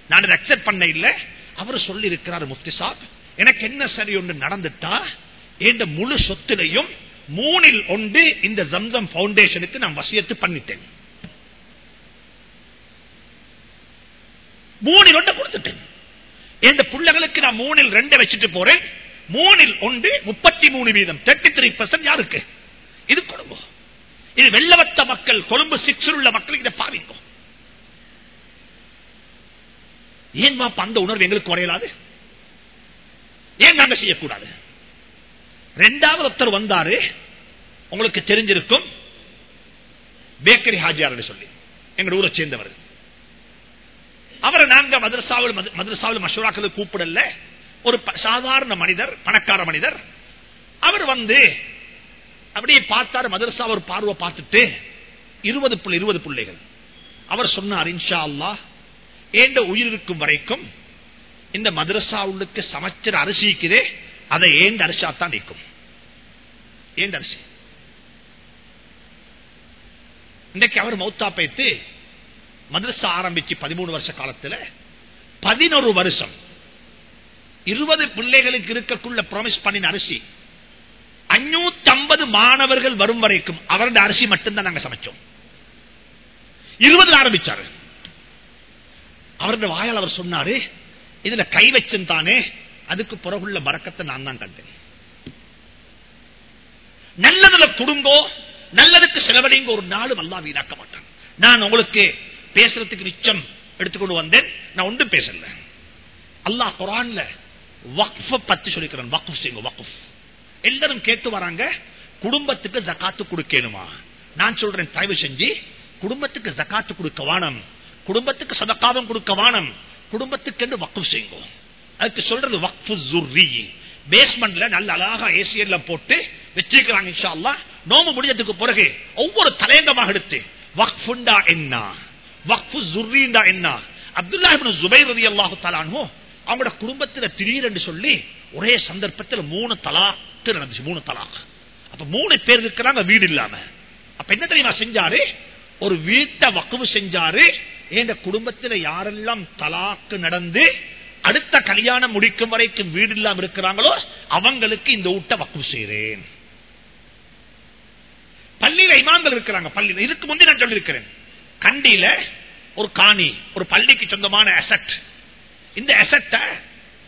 நான் அக்செப்ட் பண்ண இல்ல. அவர் சொல்லி இருக்கிறார் முஃப்தி சாப் எனக்கு என்ன சரி ஒன்று நடந்துட்டா இந்த முழு சொத்திலையும் மூணில் ஒன்று இந்த ஜம்சம் பவுண்டேஷனுக்கு நான் வசியத்து பண்ணிட்டேன். மூணில் ஒன்று கொடுத்துட்டேன் இந்த பிள்ளைகளுக்கு நான் மூணில் ரெண்டு வச்சுட்டு போறேன். மூணில் ஒன்று முப்பத்தி மூணு வீதம். தேர்ட்டி த்ரீ பர்சன்ட் யாருக்கு? இது கொழும்பு இது வெள்ளவத்த மக்கள் கொழும்பு சிக்ஸில் உள்ள மக்கள் இதை பாவிக்கும். ஏன் மாப்பா அந்த உணர்வு எங்களுக்கு குறையலாது? ஏன் நாங்க செய்யக்கூடாது? ரெண்டாவது ஒருத்தர் வந்தாரு. உங்களுக்கு தெரிஞ்சிருக்கும். பேக்கரி ஹாஜியார் சொல்லி. எங்க ஊரை சேர்ந்தவர். அவரை நாங்க மதரசாவில் மதரசாவில் மஷூராக்களை கூப்பிடல. ஒரு சாதாரண மனிதர் பணக்கார மனிதர். அவர் வந்து அப்படியே பார்த்தாரு மதரசா ஒரு பார்வை பார்த்துட்டு இருபது புள்ளி இருபது பிள்ளைகள். அவர் சொன்னார் இன்ஷா அல்லா ஏண்ட உயிர் இருக்கும் வரைக்கும் இந்த மதரசாவுக்கு சமைச்சர் அரிசிக்குதே அதை ஏண்ட அரிசாத்தான் நிற்கும் ஏண்ட அரிசி? இன்னைக்கு அவர் மௌத்தா பைத்து மதரச ஆரம்பிச்சு பதிமூணு வருஷ காலத்துல பதினொரு வருஷம். இருபது பிள்ளைகளுக்கு இருக்கக்குள்ள ப்ராமிஸ் பண்ணின அரிசி. அஞ்சூத்தி ஐம்பது மாணவர்கள் வரும் வரைக்கும் அவருடைய அரிசி மட்டும்தான் நாங்க சமைச்சோம். இருபதுல ஆரம்பிச்சாரு. அவருடைய வாயால் அவர் சொன்னாரு இதுல கை வச்சும் தானே அதுக்கு பிறகுள்ள மறக்கத்தை நான் தான் கண்டேன். நல்லதுல குடும்போ நல்லதுக்கு செலவழிங்க ஒரு நாளும் அல்லா வீணாக்க மாட்டான். நான் உங்களுக்கு பேசுறதுக்கு நிச்சயம் எடுத்துக்கொண்டு வந்தேன். நான் ஒன்றும் பேசல. அல்லாஹ் குரான்ல வக்ஃப பத்தி சொல்லிக்கிறேன். வக்ஃப் செய்யுங்க வக்ஃப். எல்லாரும் கேட்டு வராங்க குடும்பத்துக்கு ஜக்காத்து கொடுக்கணுமா? நான் சொல்றேன் தயவு செஞ்சு குடும்பத்துக்கு ஜக்காத்து கொடுக்க வானம். குடும்பத்துக்கு சதக்காவம் கொடுக்க வானம். குடும்பத்துக்கு என்று வக்ஃப் செய்யுங்க. அதுக்கு சொல்றது வக்ஃபு ஜுர்ரி. பேஸ்மெண்ட்ல நல்ல அழகா ஏசியல்ல போட்டு வச்சிருக்கிறாங்க இன்ஷா அல்லாஹ். நோம்பு முடிஞ்சதுக்கு பிறகு ஒவ்வொரு தலையங்கமாக எடுத்து வக்ஃபுண்டா என்ன? வக்ஃபு என்ன அப்துல்லா இப்னு ஜுபைர் ரலியல்லாஹு தஆலா அவங்களோட குடும்பத்துல திடீரென்று சொல்லி ஒரே சந்தர்ப்பத்தில் மூணு தலாக்கு நடந்துச்சு மூணு தலாக். அப்ப மூணு பேர் இருக்கிறாங்க வீடு இல்லாம. அப்ப என்ன தெரியுமா செஞ்சாரு? ஒரு வீட்டை வக்குவு செஞ்சாரு என் குடும்பத்துல யாரெல்லாம் தலாக்கு நடந்து அடுத்த கல்யாணம் முடிக்கும் வரைக்கும் வீடு இல்லாம இருக்கிறாங்களோ அவங்களுக்கு இந்த வீட்டை வக்குவு செய்யறேன் பள்ளியில இமாம்கள் இருக்கிறாங்க பள்ளியில. இதுக்கு முந்தைய நான் சொல்லியிருக்கிறேன். கண்டியில ஒரு காணி ஒரு பள்ளிக்கு சொந்தமான அசட் இந்த அசட்டை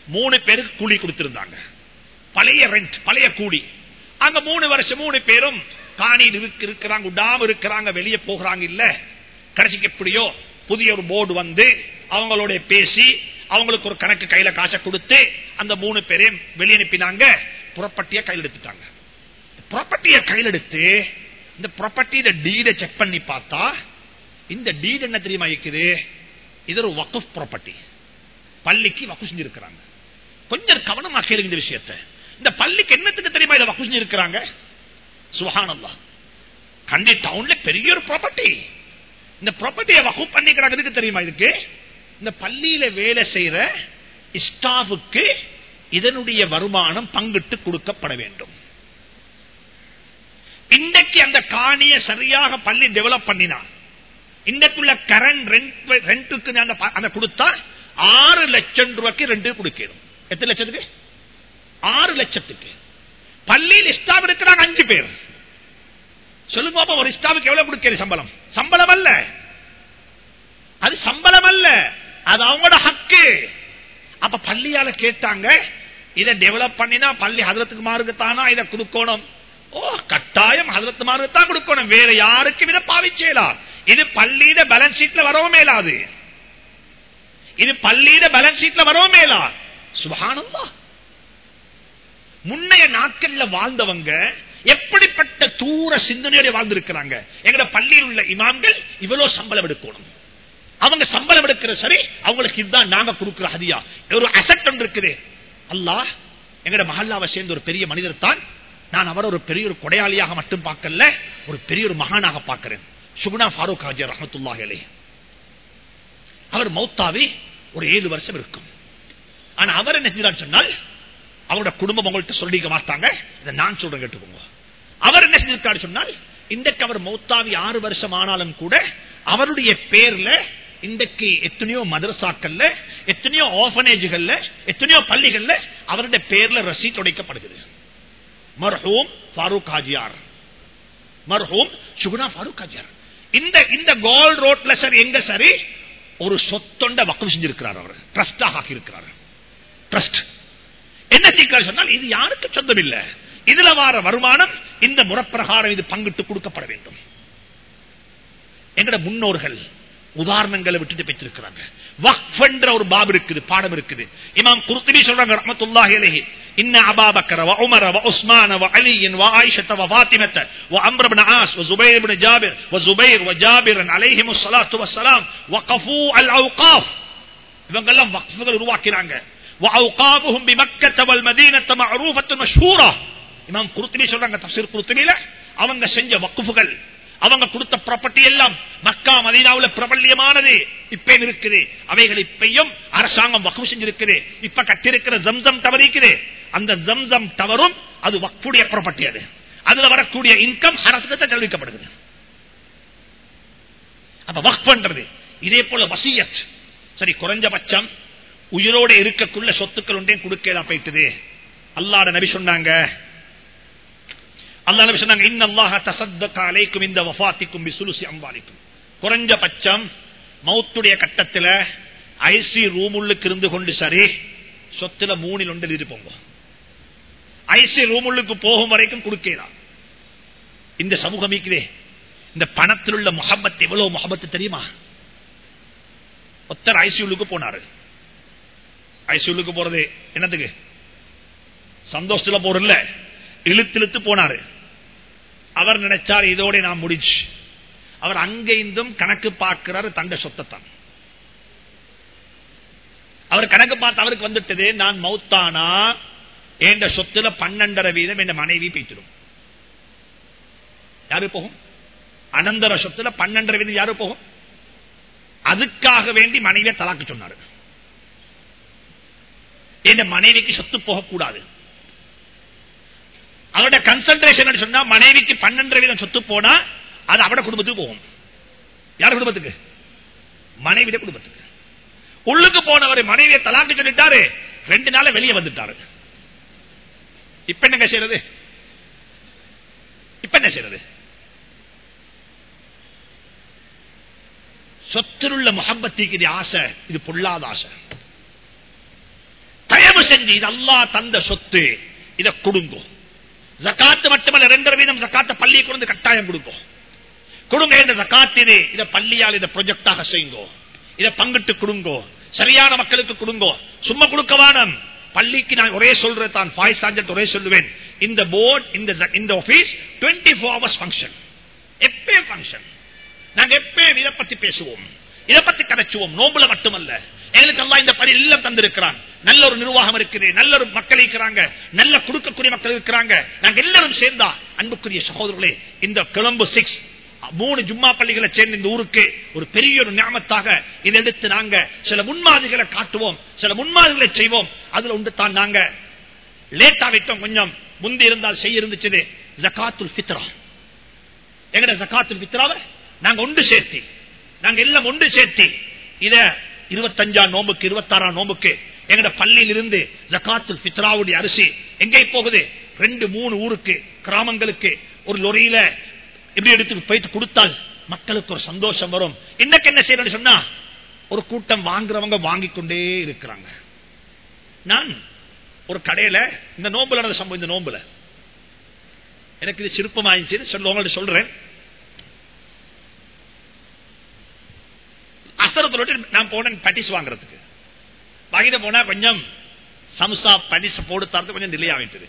மூணு பேருக்கு கூலி கொடுத்திருந்தாங்க. பழைய ரெண்ட் பழைய கூலி. அங்க மூணு வருஷம் மூணு பேரும் காணியில் இருக்கிறாங்க விடாம இருக்கிறாங்க வெளியே போகிறாங்க இல்ல. கடைசிக்கு எப்படியோ புதிய ஒரு போர்டு வந்து அவங்களோட பேசி அவங்களுக்கு ஒரு கணக்கு கையில காசை கொடுத்து அந்த மூணு பேரையும் வெளியனுப்பினாங்க புறப்பட்டிய கையில் எடுத்துட்டாங்க. ப்ராப்பர்ட்டிய கையில் எடுத்து இந்த ப்ராப்பர்ட்டியோட டீட செக் பண்ணி பார்த்தா இந்த டீட் என்ன தெரியுமா இருக்குது? இது ஒரு வக்குஃப் ப்ராப்பர்ட்டி பள்ளிக்கு வக்கு செஞ்சிருக்கிறாங்க. கொஞ்சம் கவனமா கேளுங்க இந்த விஷயத்தை. இந்த பள்ளிக்கு என்னத்துக்கு தெரியுமா இதை வக்கு செஞ்சிருக்கிறாங்க? சுகானல்லா கண்டி டவுன்ல பெரிய ஒரு ப்ராப்பர்ட்டி இந்த ப்ராப்பர்ட்டியை வகு பண்ணிக்கிறாங்க. தெரியுமா இதுக்கு? இந்த பள்ளியில வேலை செய்யற ஸ்டாஃபுக்கு இதனுடைய வருமானம் பங்கிட்டு கொடுக்கப்பட வேண்டும். இன்றைக்கு அந்த காணியை சரியாக பள்ளி டெவலப் பண்ணினா இன்றைக்குள்ள கரண்ட் ரெண்டுக்கு அந்த கொடுத்தா ஆறு லட்சம் ரூபாய்க்கு ரெண்டு கொடுக்கணும். எத்தனை லட்சத்துக்கு? ஆறு லட்சத்துக்கு. பள்ளியில் ஸ்டாஃப் இருக்கிறாங்க அஞ்சு பேர். சொல்லு பாப்பா ஒரு ஸ்டாஃபுக்கு எவ்வளவு கொடுக்கிறது சம்பளம்? சம்பளம் அல்ல. அது சம்பளம் அல்ல. அது அவங்களோட ஹக்கு. அப்ப பள்ளியால கேட்டாங்க இதை டெவலப் பண்ணினா பள்ளி ஹதரத்துக்கு மாறுக்குத்தானா இதை கொடுக்கணும்? ஓ கட்டாயம் ஹதரத்து மாறுக்குத்தான் கொடுக்கணும். வேற யாருக்கும் இதை பாவிச்சேலாம் இது பள்ளியிட பேலன்ஸ் ஷீட்ல வரவும் மேலாது. இது பள்ளியிட பேலன்ஸ் ஷீட்ல வரவும் மேலா. சுபானந்தா முன்னைய நாட்கள்ல வாழ்ந்தவங்க எப்படிப்பட்ட தூர சிந்தனையோட வாழ்ந்திருக்கிறாங்க? எங்கட பள்ளியில் உள்ள இமாம்கள் இவ்வளவு சம்பளம் எடுக்கணும். அவங்க சம்பளம் எடுக்கிற சரி அவங்களுக்கு இதுதான் நாங்க கொடுக்கிற ஹதியா. ஒரு அசட் ஒன்று இருக்குது. அல்லாஹ் எங்கட மஹல்லாவை சேர்ந்த ஒரு பெரிய மனிதர் தான் நான் அவரை ஒரு பெரிய ஒரு கொடையாளியாக மட்டும் பார்க்கல ஒரு பெரிய ஒரு மகானாக பார்க்கிறேன். சுகுணா ஃபாரூக் ஆஜர் ரஹமத்துல்லாஹி அலே அவர் மௌத்தாவே ஒரு ஏழு வருஷம் இருக்கும். ஆனா அவர் என்ன செஞ்சார் சொன்னால் அவரோட குடும்பம் உங்கள்கிட்ட சொல்லிக்க மாட்டாங்க இதை நான் சொல்றேன் கேட்டுக்கோங்க. அவர் என்ன செஞ்சிருக்காரு சொன்னால் இன்றைக்கு அவர் மௌத்தாவி ஆறு வருஷம் ஆனாலும் கூட அவருடைய பேர்ல இன்றைக்கு எத்தனையோ மதரசாக்கள்ல எத்தனையோ ஆர்பனேஜ்கள்ல எத்தனையோ பள்ளிகள்ல அவருடைய பேர்ல ரசீட் உடைக்கப்படுகிறது மர்ஹூம் ஃபாரூக் ஹாஜியார். மர்ஹூம் சுகுணா ஃபாரூக் ஹாஜியார். இந்த இந்த கோல் ரோட்ல சார் எங்க சரி ஒரு சொத்தொண்ட வக்கம் செஞ்சிருக்கிறார் அவர். ட்ரஸ்டாக ஆகியிருக்கிறார் ட்ரஸ்ட் என்ன சீக்கிரம் சொன்னால் இது யாருக்கு சொந்தம் இல்ல இதுல வார வருமானம் இந்த முறப்பிரகாரம் இது பங்கிட்டு கொடுக்கப்பட வேண்டும். எங்கட முன்னோர்கள் உதாரணங்களை விட்டுட்டு பெற்றிருக்கிறாங்க. வக்ஃப் ஒரு பாப் இருக்குது பாடம் இருக்குது. இமாம் குர்துபி சொல்றாங்க ரஹ்மத்துல்லாஹி அலைஹி இன்ன அபாபக்கர வ உமர வ உஸ்மான வ அலியின் வ ஆயிஷத்த வ ஃபாத்திமத வ அம்ர் இப்னு ஆஸ் வ ஜுபைர் இப்னு ஜாபிர் வ ஜுபைர் வ ஜாபிரன் அலைஹிம் ஸலாத்து வஸ்ஸலாம் வகஃபு அல் அவுகாஃப். இவங்க எல்லாம் வக்ஃப்கள் உருவாக்கினாங்க வ அவுகாஃபுஹும் பி மக்கத்த வல் மதீனத்த மஅரூஃபத்து மஷ்ஹூரா இமாம் குர்துபி சொல்றாங்க தஃசீர் குர்துபில அவங்க செஞ்ச வக்ஃபுகள். அவங்க கொடுத்த ப்ராப்பர்ட்டி எல்லாம் மக்கா மதீனாவில் பிரபல்யமானது. இப்பயும் இருக்குது? அவைகள் இப்பையும் அரசாங்கம் வக்கு செஞ்சிருக்குது. இப்ப கட்டிருக்கிற ஜம்சம் டவர் இருக்குது அந்த ஜம்சம் டவரும் அது வக்குடைய ப்ராப்பர்ட்டி அது. அதுல வரக்கூடிய இன்கம் அரசுக்கு தெரிவிக்கப்படுகிறது அப்ப வக் பண்றது. இதே போல வசியத். சரி குறைஞ்சபட்சம் உயிரோட இருக்கக்குள்ள சொத்துக்கள் ஒன்றையும் கொடுக்கலாம் போயிட்டுது. அல்லாட நபி சொன்னாங்க அல்லா நபி சொன்னாங்க இன்னல்லாஹ தசத்தக அலைக்கும் இந்த வஃபாத்திக்கும் பிசுலுசி அம்வாலிக்கும். குறைஞ்சபட்சம் மௌத்துடைய கட்டத்துல ஐசி ரூம் உள்ளுக்கு இருந்து கொண்டு சரி சொத்துல மூணில் ஒன்றில் இருப்போங்க ஐசி ரூம் உள்ளுக்கு போகும் வரைக்கும் கொடுக்கலாம் இந்த சமூகம் இருக்குதே இந்த பணத்தில் உள்ள முகமத் எவ்வளவு முகமத்து தெரியுமா? ஒத்தர் ஐசியூலுக்கு போனாரு. ஐசியூலுக்கு போறது என்னத்துக்கு? சந்தோஷத்துல போறதில்லை. இழுத்து இழுத்து போனாரு. அவர் நினைச்சார் இதோட நான் முடிச்சு அவர் அங்கிருந்தும் இந்தும் கணக்கு பார்க்கிறாரு தங்க சொத்தத்தான். அவர் கணக்கு பார்த்து அவருக்கு வந்துட்டது நான் மௌத்தானா? என்ற சொத்துல பன்னெண்டரை வீதம் என் மனைவி பேச்சிடும் யாரு போகும்? அனந்தர சொத்துல பன்னெண்டரை வீதம் யாரு போகும்? அதுக்காக வேண்டி மனைவியை தலாக்கு சொன்னாரு. என் மனைவிக்கு சொத்து போகக்கூடாது. அவட கன்சன்ட்ரேஷன் சொன்னா மனைவிக்கு பன்னெண்டரை வீதம் சொத்து போனா அது அவட குடும்பத்துக்கு போகும். யார் குடும்பத்துக்கு? மனைவிட குடும்பத்துக்கு. உள்ளுக்கு போனவர் மனைவியை தலாக்கு சொல்லிட்டாரு ரெண்டு நாள வெளியே வந்துட்டாரு. இப்ப என்னங்க செய்யறது? இப்ப என்ன செய்யறது? சொத்திலுள்ள முகம்பத்திக்கு இது ஆசை இது பொல்லாத ஆசை. தயவு செஞ்சு இது அல்லா தந்த சொத்து இதை கொடுங்கும் ஜக்காத்து மட்டுமல்ல ரெண்டரை வீதம் ஜக்காத்த பள்ளியை கொண்டு கட்டாயம் கொடுக்கும் கொடுங்க என்ற ஜக்காத்தினே இதை பள்ளியால் இதை ப்ரொஜெக்டாக செய்யுங்கோ. இதை பங்கிட்டு கொடுங்கோ. சரியான மக்களுக்கு கொடுங்கோ. சும்மா கொடுக்க வேணும். பள்ளிக்கு நான் ஒரே சொல்றேன் தான். பாய் தாஞ்சத் ஒரே சொல்லுவேன். இந்த போர்ட் இந்த இந்த office twenty four hours function எப்பயும் ஃபங்க்ஷன் நாங்க எப்பயும் இதை பத்தி பேசுவோம். இதை பத்தி கதைச்சுவோம். நோம்புல மட்டுமல்ல. எங்களுக்கு எல்லாம் இந்த பணி எல்லாம் தந்திருக்கிறான். நல்ல ஒரு நிர்வாகம் இருக்குது நல்ல ஒரு மக்கள் இருக்கிறாங்க நல்ல கொடுக்கக்கூடிய மக்கள் இருக்கிறாங்க. நாங்க எல்லாரும் சேர்ந்தா அன்புக்குரிய சகோதரர்களே இந்த கிளம்பு சிக்ஸ் மூணு ஜும்மா பள்ளிகளை சேர்ந்த இந்த ஊருக்கு ஒரு பெரிய ஒரு ஞாபகத்தாக இதை எடுத்து நாங்க சில முன்மாதிரிகளை காட்டுவோம் சில முன்மாதிரிகளை செய்வோம். அதுல உண்டு தான் நாங்க லேட்டா விட்டோம் கொஞ்சம். முந்தி இருந்தால் செய்ய இருந்துச்சு ஜக்காத்துல் பித்ரா எங்கட ஜக்காத்துல் பித்ராவை நாங்க ஒன்று சேர்த்தி. நாங்க எல்லாம் ஒன்று சேர்த்தி. இத இருபத்தஞ்சாம் நோம்புக்கு இருபத்தாறாம் நோம்புக்கு எங்கட பள்ளியில் இருந்து ஜக்காத்துல் பித்ராவுடைய அரிசி எங்கே போகுது? ரெண்டு மூணு ஊருக்கு கிராமங்களுக்கு ஒரு லொரியில எப்படி எடுத்து போயிட்டு கொடுத்தால் மக்களுக்கு ஒரு சந்தோஷம் வரும். இன்னைக்கு என்ன செய்யறது சொன்னா ஒரு கூட்டம் வாங்குறவங்க வாங்கிக் கொண்டே இருக்கிறாங்க. நான் ஒரு கடையில இந்த நோம்புல நடந்த சம்பவம் இந்த நோம்புல. எனக்கு இது சிற்பமாயிடுச்சு இருந்துச்சு சொல்றேன். அசரத்துல விட்டு நான் போனேன் பட்டிஸ் வாங்குறதுக்கு. வாங்கிட்டு போனா கொஞ்சம் சம்சா பட்டிஸ் போட்டு தரது கொஞ்சம் டிலே ஆகிட்டது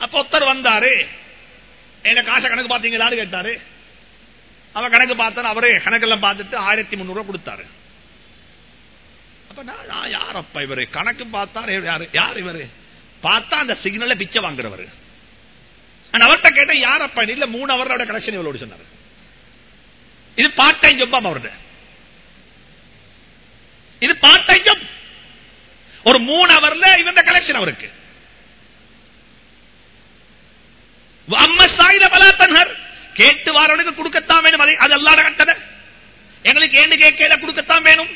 அப்ப ஒருத்தர் வந்தாரு. என்ன காசை கணக்கு பாத்தீங்களான்னு கேட்டாரு. அவன் கணக்கு பார்த்தாரு அவரே கணக்கெல்லாம் பார்த்துட்டு ஆயிரத்தி முன்னூறு ரூபாய் கொடுத்தாரு. அப்ப நான் நான் யாரப்பா இவரு? கணக்கு பார்த்தாரு யாரு யார் இவரு? பார்த்தா அந்த சிக்னல்ல பிச்சை வாங்குறவர். நான் அவர்கிட்ட கேட்டேன் யாரப்பா இல்ல மூணு அவரோட கலெக்ஷன் இவ்வளவு சொன்னாரு. இது பார்ட் டைம் ஜொப் அவருடைய இது பார்ட் டைம் ஜப் ஒரு மூணு அவர்ல இவங்க கலெக்ஷன் அவருக்கு. அம்ம சாயில பலாத்தன்ஹர் கேட்டு வாரவனுக்கு கொடுக்கத்தான் வேணும். அது அல்லாட கட்டத. எங்களுக்கு ஏண்டு கேட்கல கொடுக்கத்தான் வேணும்.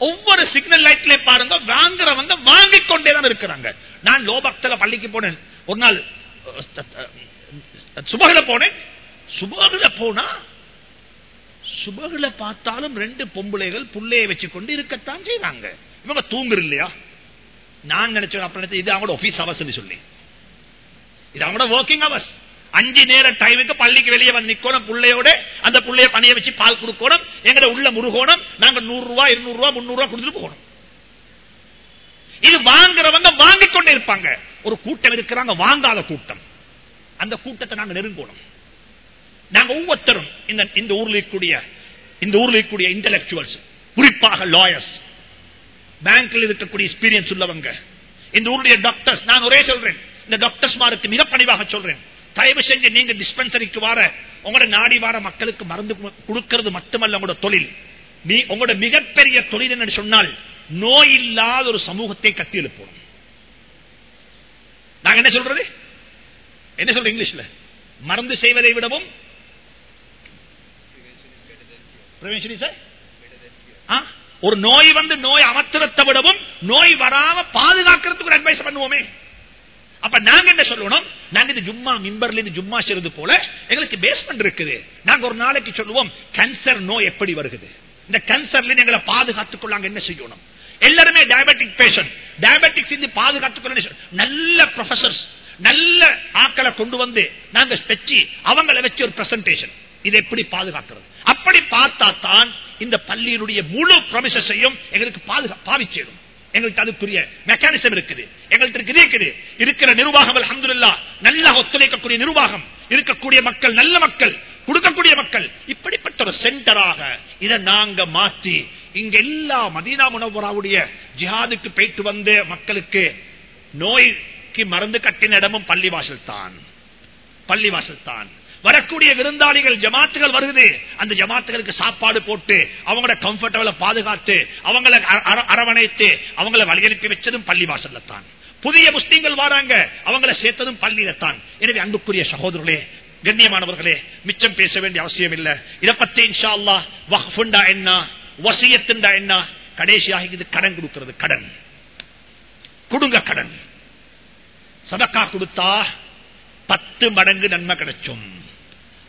ஒவ்வொரு சிக்னல் லைட்ல பாருங்க வாங்குறவங்க வாங்கிக் கொண்டே தான் இருக்கிறாங்க. நான் லோபக்தல பள்ளிக்கு போனேன். ஒரு நாள் சுபகுல போனேன். சுபகுல போனா சுபகுல பார்த்தாலும் ரெண்டு பொம்பளைகள் புள்ளைய வச்சு கொண்டு இருக்கத்தான் செய்வாங்க இவங்க தூங்குற இல்லையா? நான் நினைச்சேன் அப்புறம் இது அவங்களோட ஆபீஸ் அவர்ஸ் சொல்லி. இது அவங்களோட ஒர்க்கிங் அவர்ஸ் அஞ்சு நேர டைமுக்கு பள்ளிக்கு வெளியே வந்து நிக்கணும் பிள்ளையோட அந்த பிள்ளைய பணிய வச்சு பால் கொடுக்கணும் எங்கட உள்ள முருகோணம் நாங்க நூறு ரூபாய் இருநூறு ரூபாய் முன்னூறு ரூபாய் கொடுத்துட்டு போகணும். இது வாங்குறவங்க வாங்கிக் கொண்டே இருப்பாங்க. ஒரு கூட்டம் இருக்கிறாங்க வாங்காத கூட்டம். அந்த கூட்டத்தை நாங்க நெருங்கணும். நாங்க ஒவ்வொருத்தரும் இந்த இந்த ஊர்ல இருக்கக்கூடிய இந்த ஊர்ல இருக்கக்கூடிய இன்டலெக்சுவல்ஸ் குறிப்பாக லாயர்ஸ் பேங்க்ல இருக்கக்கூடிய எக்ஸ்பீரியன்ஸ் உள்ளவங்க. இந்த ஊருடைய டாக்டர்ஸ் நான் ஒரே சொல்றேன். இந்த டாக்டர்ஸ் மாருக்கு மிக பணிவாக சொல்றேன். தயவு செஞ்சு நீங்க டிஸ்பென்சரிக்கு வர உங்களோட நாடி வார மக்களுக்கு மருந்து கொடுக்கிறது மட்டுமல்ல உங்களோட தொழில். நீ உங்களோட மிகப்பெரிய தொழில் என்று சொன்னால் நோய் இல்லாத ஒரு சமூகத்தை கட்டி எழுப்போம் நாங்க என்ன சொல்றது? என்ன சொல்ற இங்கிலீஷ்ல? மருந்து செய்வதை விடவும் ஒரு நோய் வந்து நோய் அமர்த்துறத்தை விடவும் நோய் வராம பாதுகாக்கிறதுக்கு ஒரு அட்வைஸ் பண்ணுவோமே அப்ப நாங்க என்ன சொல்லணும் நாங்க இது ஜும்மா மிம்பர்ல இருந்து ஜும்மா செய்யறது போல எங்களுக்கு பேஸ்மெண்ட் இருக்குது நாங்க ஒரு நாளைக்கு சொல்லுவோம் கேன்சர் நோய் எப்படி வருகிறது இந்த கேன்சர்ல எங்களை பாதுகாத்துக் கொள்ளாங்க என்ன செய்யணும் எல்லாருமே டயபெட்டிக் பேஷண்ட் டயபெட்டிக்ஸ் இருந்து பாதுகாத்துக் நல்ல ப்ரொஃபசர்ஸ் நல்ல ஆக்களை கொண்டு வந்து நாங்க வச்சு அவங்களை வச்சு ஒரு பிரசன்டேஷன் இதை எப்படி பாதுகாக்கிறது? அப்படி பார்த்தா தான் இந்த பள்ளியினுடைய முழு ப்ரொமிசஸையும் எங்களுக்கு பாவிச்சிடும். எங்களுக்கு அதுக்குரிய மெக்கானிசம் இருக்குது. எங்கள்கிட்ட இருக்குது இருக்கிற நிர்வாகம் அலமதுல்லா நல்ல ஒத்துழைக்கக்கூடிய நிர்வாகம் இருக்கக்கூடிய மக்கள் நல்ல மக்கள் கொடுக்கக்கூடிய மக்கள் இப்படிப்பட்ட ஒரு சென்டராக இதை நாங்க மாற்றி இங்க எல்லா மதீனா முனவராவுடைய ஜிஹாதுக்கு போயிட்டு வந்து மக்களுக்கு நோய்க்கு மருந்து கட்டின இடமும் பள்ளிவாசல் தான் பள்ளிவாசல் தான் வரக்கூடிய விருந்தாளிகள் ஜமாத்துகள் வருது. அந்த ஜமாத்துகளுக்கு சாப்பாடு போட்டு அவங்களோட கம்ஃபர்டபிள பாதுகாத்து அவங்களை அரவணைத்து அவங்களை வழியனுப்பி வச்சதும் பள்ளி வாசல்ல தான். புதிய முஸ்லீம்கள் வராங்க அவங்களை சேர்த்ததும் பள்ளியில தான். எனவே அன்புக்குரிய சகோதரர்களே கண்ணியமானவர்களே மிச்சம் பேச வேண்டிய அவசியம் இல்ல. இதை பத்தி இன்ஷா அல்லா வஹ்ஃபுண்டா என்ன வசியத்துண்டா என்ன கடைசியாக இது கடன் கொடுக்கிறது கடன். கொடுங்க கடன். சதக்கா கொடுத்தா பத்து மடங்கு நன்மை கிடைச்சும்.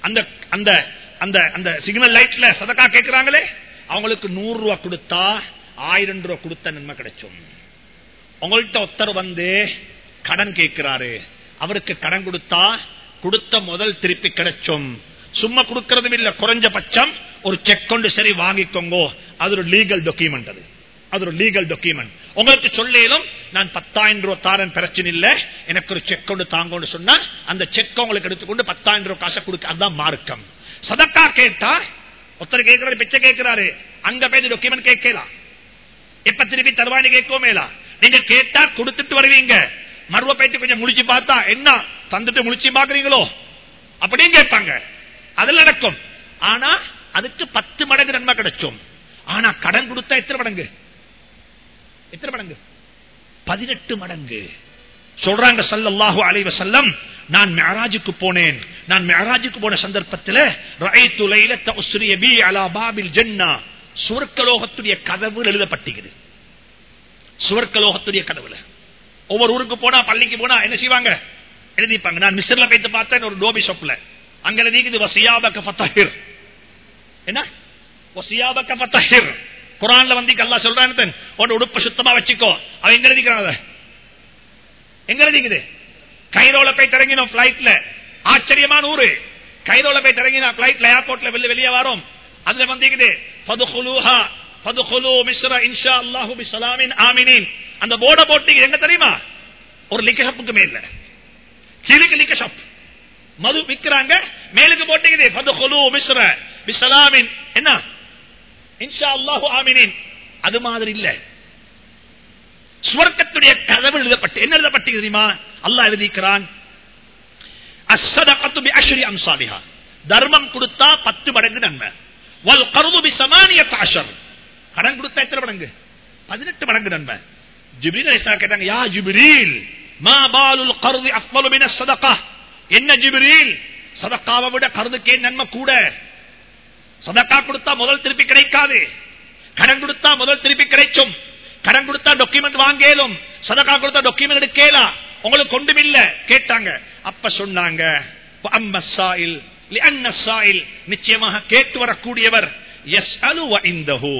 அந்த அந்த அந்த அந்த சிக்னல் லைட்ல சதக்கா கேட்கிறாங்களே? அவங்களுக்கு நூறு ரூபாய் கொடுத்தா ஆயிரம் ரூபாய் கொடுத்த நன்மை கிடைச்சும். உங்கள்கிட்ட ஒருத்தர் வந்து கடன் கேட்கிறாரு. அவருக்கு கடன் கொடுத்தா கொடுத்த முதல் திருப்பி கிடைச்சும். சும்மா கொடுக்கறதும் இல்ல குறைஞ்சபட்சம் ஒரு செக் கொண்டு சரி வாங்கிக்கோங்க. அது ஒரு லீகல் டாக்குமெண்ட் அது. அது ஒரு லீகல் டாக்குமெண்ட் உங்களுக்கு சொல்லும் நான் பத்தாயிரம் ரூபாய் தாரன் பிரச்சனை இல்ல. எனக்கு ஒரு செக் கொண்டு தாங்கன்னு சொன்னா அந்த செக் உங்களுக்கு எடுத்துக்கொண்டு பத்தாயிரம் ரூபாய் காசை கொடுக்க. அதுதான் மார்க்கம். சதக்கா கேட்டா ஒருத்தர் கேட்கிறாரு பிச்சை கேட்கிறாரு. அங்க போய் டாக்குமெண்ட் கேட்கலாம் எப்ப திருப்பி தருவானி கேட்கோமேலா நீங்க கேட்டா கொடுத்துட்டு வருவீங்க. மறுவ போயிட்டு கொஞ்சம் முடிச்சு பார்த்தா என்ன? தந்துட்டு முடிச்சு பாக்குறீங்களோ அப்படின்னு கேட்பாங்க. அதுல நடக்கும். ஆனா அதுக்கு பத்து மடங்கு நன்மை கிடைச்சும். ஆனா கடன் கொடுத்தா எத்தனை மடங்கு? எத்தனை மடங்கு? பதினெட்டு மடங்கு. சொல்றாங்க சல்லல்லாஹு அலைவ செல்லம் நான் மேராஜுக்கு போனேன். நான் மேராஜுக்கு போன சந்தர்ப்பத்தில் சுவர்க்கலோகத்துடைய கதவு எழுதப்பட்டிருக்குது. சுவர்க்கலோகத்துடைய கதவுல. ஒவ்வொரு ஊருக்கு போனா பள்ளிக்கு போனா என்ன செய்வாங்க? எழுதிப்பாங்க. நான் மிஸ்டர்ல போயிட்டு பார்த்தேன் ஒரு டோபி ஷாப்ல. அங்க எழுதிக்குது வசியாபக்க ஃபத்தஹிர். என்ன? வசியாபக்க ஃபத்தஹிர். குரான்ல வந்து அல்லா சொல்றான் உன் உடுப்ப சுத்தமா வச்சுக்கோ. அவன் எங்க எழுதிக்கிறான் எங்க எழுதிக்குது? கைரோல போய் திறங்கினோம் பிளைட்ல ஆச்சரியமான ஊரு. கைரோல போய் திறங்கினா பிளைட்ல ஏர்போர்ட்ல வெளியே வெளியே வரும். அதுல வந்தீங்களே ஃபதுகுலூஹா ஃபதுகுலூ மிஸ்ர இன்ஷா அல்லாஹு பிஸலாமின் ஆமினீன். அந்த போர்டை போட்டீங்க எங்க தெரியுமா? ஒரு லிக்க ஷாப்புக்கு மேல. கீழுக்கு லிக்க மது விக்கிறாங்க மேலுக்கு போட்டீங்க ஃபதுகுலூ மிஸ்ர பிஸலாமின் என்ன? இன்ஷா அல்லாஹு ஆமினீன். அது மாதிரி இல்ல. சுவர்க்கத்துடைய கதவு எழுதப்பட்டு என்ன எழுதப்பட்டு தெரியுமா? அல்லாஹ் எழுதிக்கிறான் அஸ்ஸதகத்து பிஅஷ்ரி அம்சாலிஹா. தர்மம் கொடுத்தா பத்து மடங்கு நன்மை. வல் கருது பி சமானியத் அஷர். கடன் கொடுத்தா எத்தனை மடங்கு? பதினெட்டு மடங்கு நன்மை. ஜிப்ரீல் கேட்டாங்க யா ஜிப்ரீல் மா பாலுல் கர்தி அஃபலு மின ஸதகா என்ன ஜிப்ரீல்? சதக்காவை விட கருதுக்கே நன்மை கூட? சதக்கா கொடுத்தா முதல் திருப்பி கிடைக்காது. கடன் கொடுத்தா முதல் திருப்பி கிடைக்கும் கடன் கொடுத்தா டாக்குமெண்ட் வாங்கலும். சதக்கா கொடுத்தா டாக்குமெண்ட் எடுக்கலாம் உங்களுக்கு கொண்டும் இல்ல. கேட்டாங்க. அப்ப சொன்னாங்க சாயில் நிச்சயமாக கேட்டு வரக்கூடியவர் எஸ் அலு இந்தஹு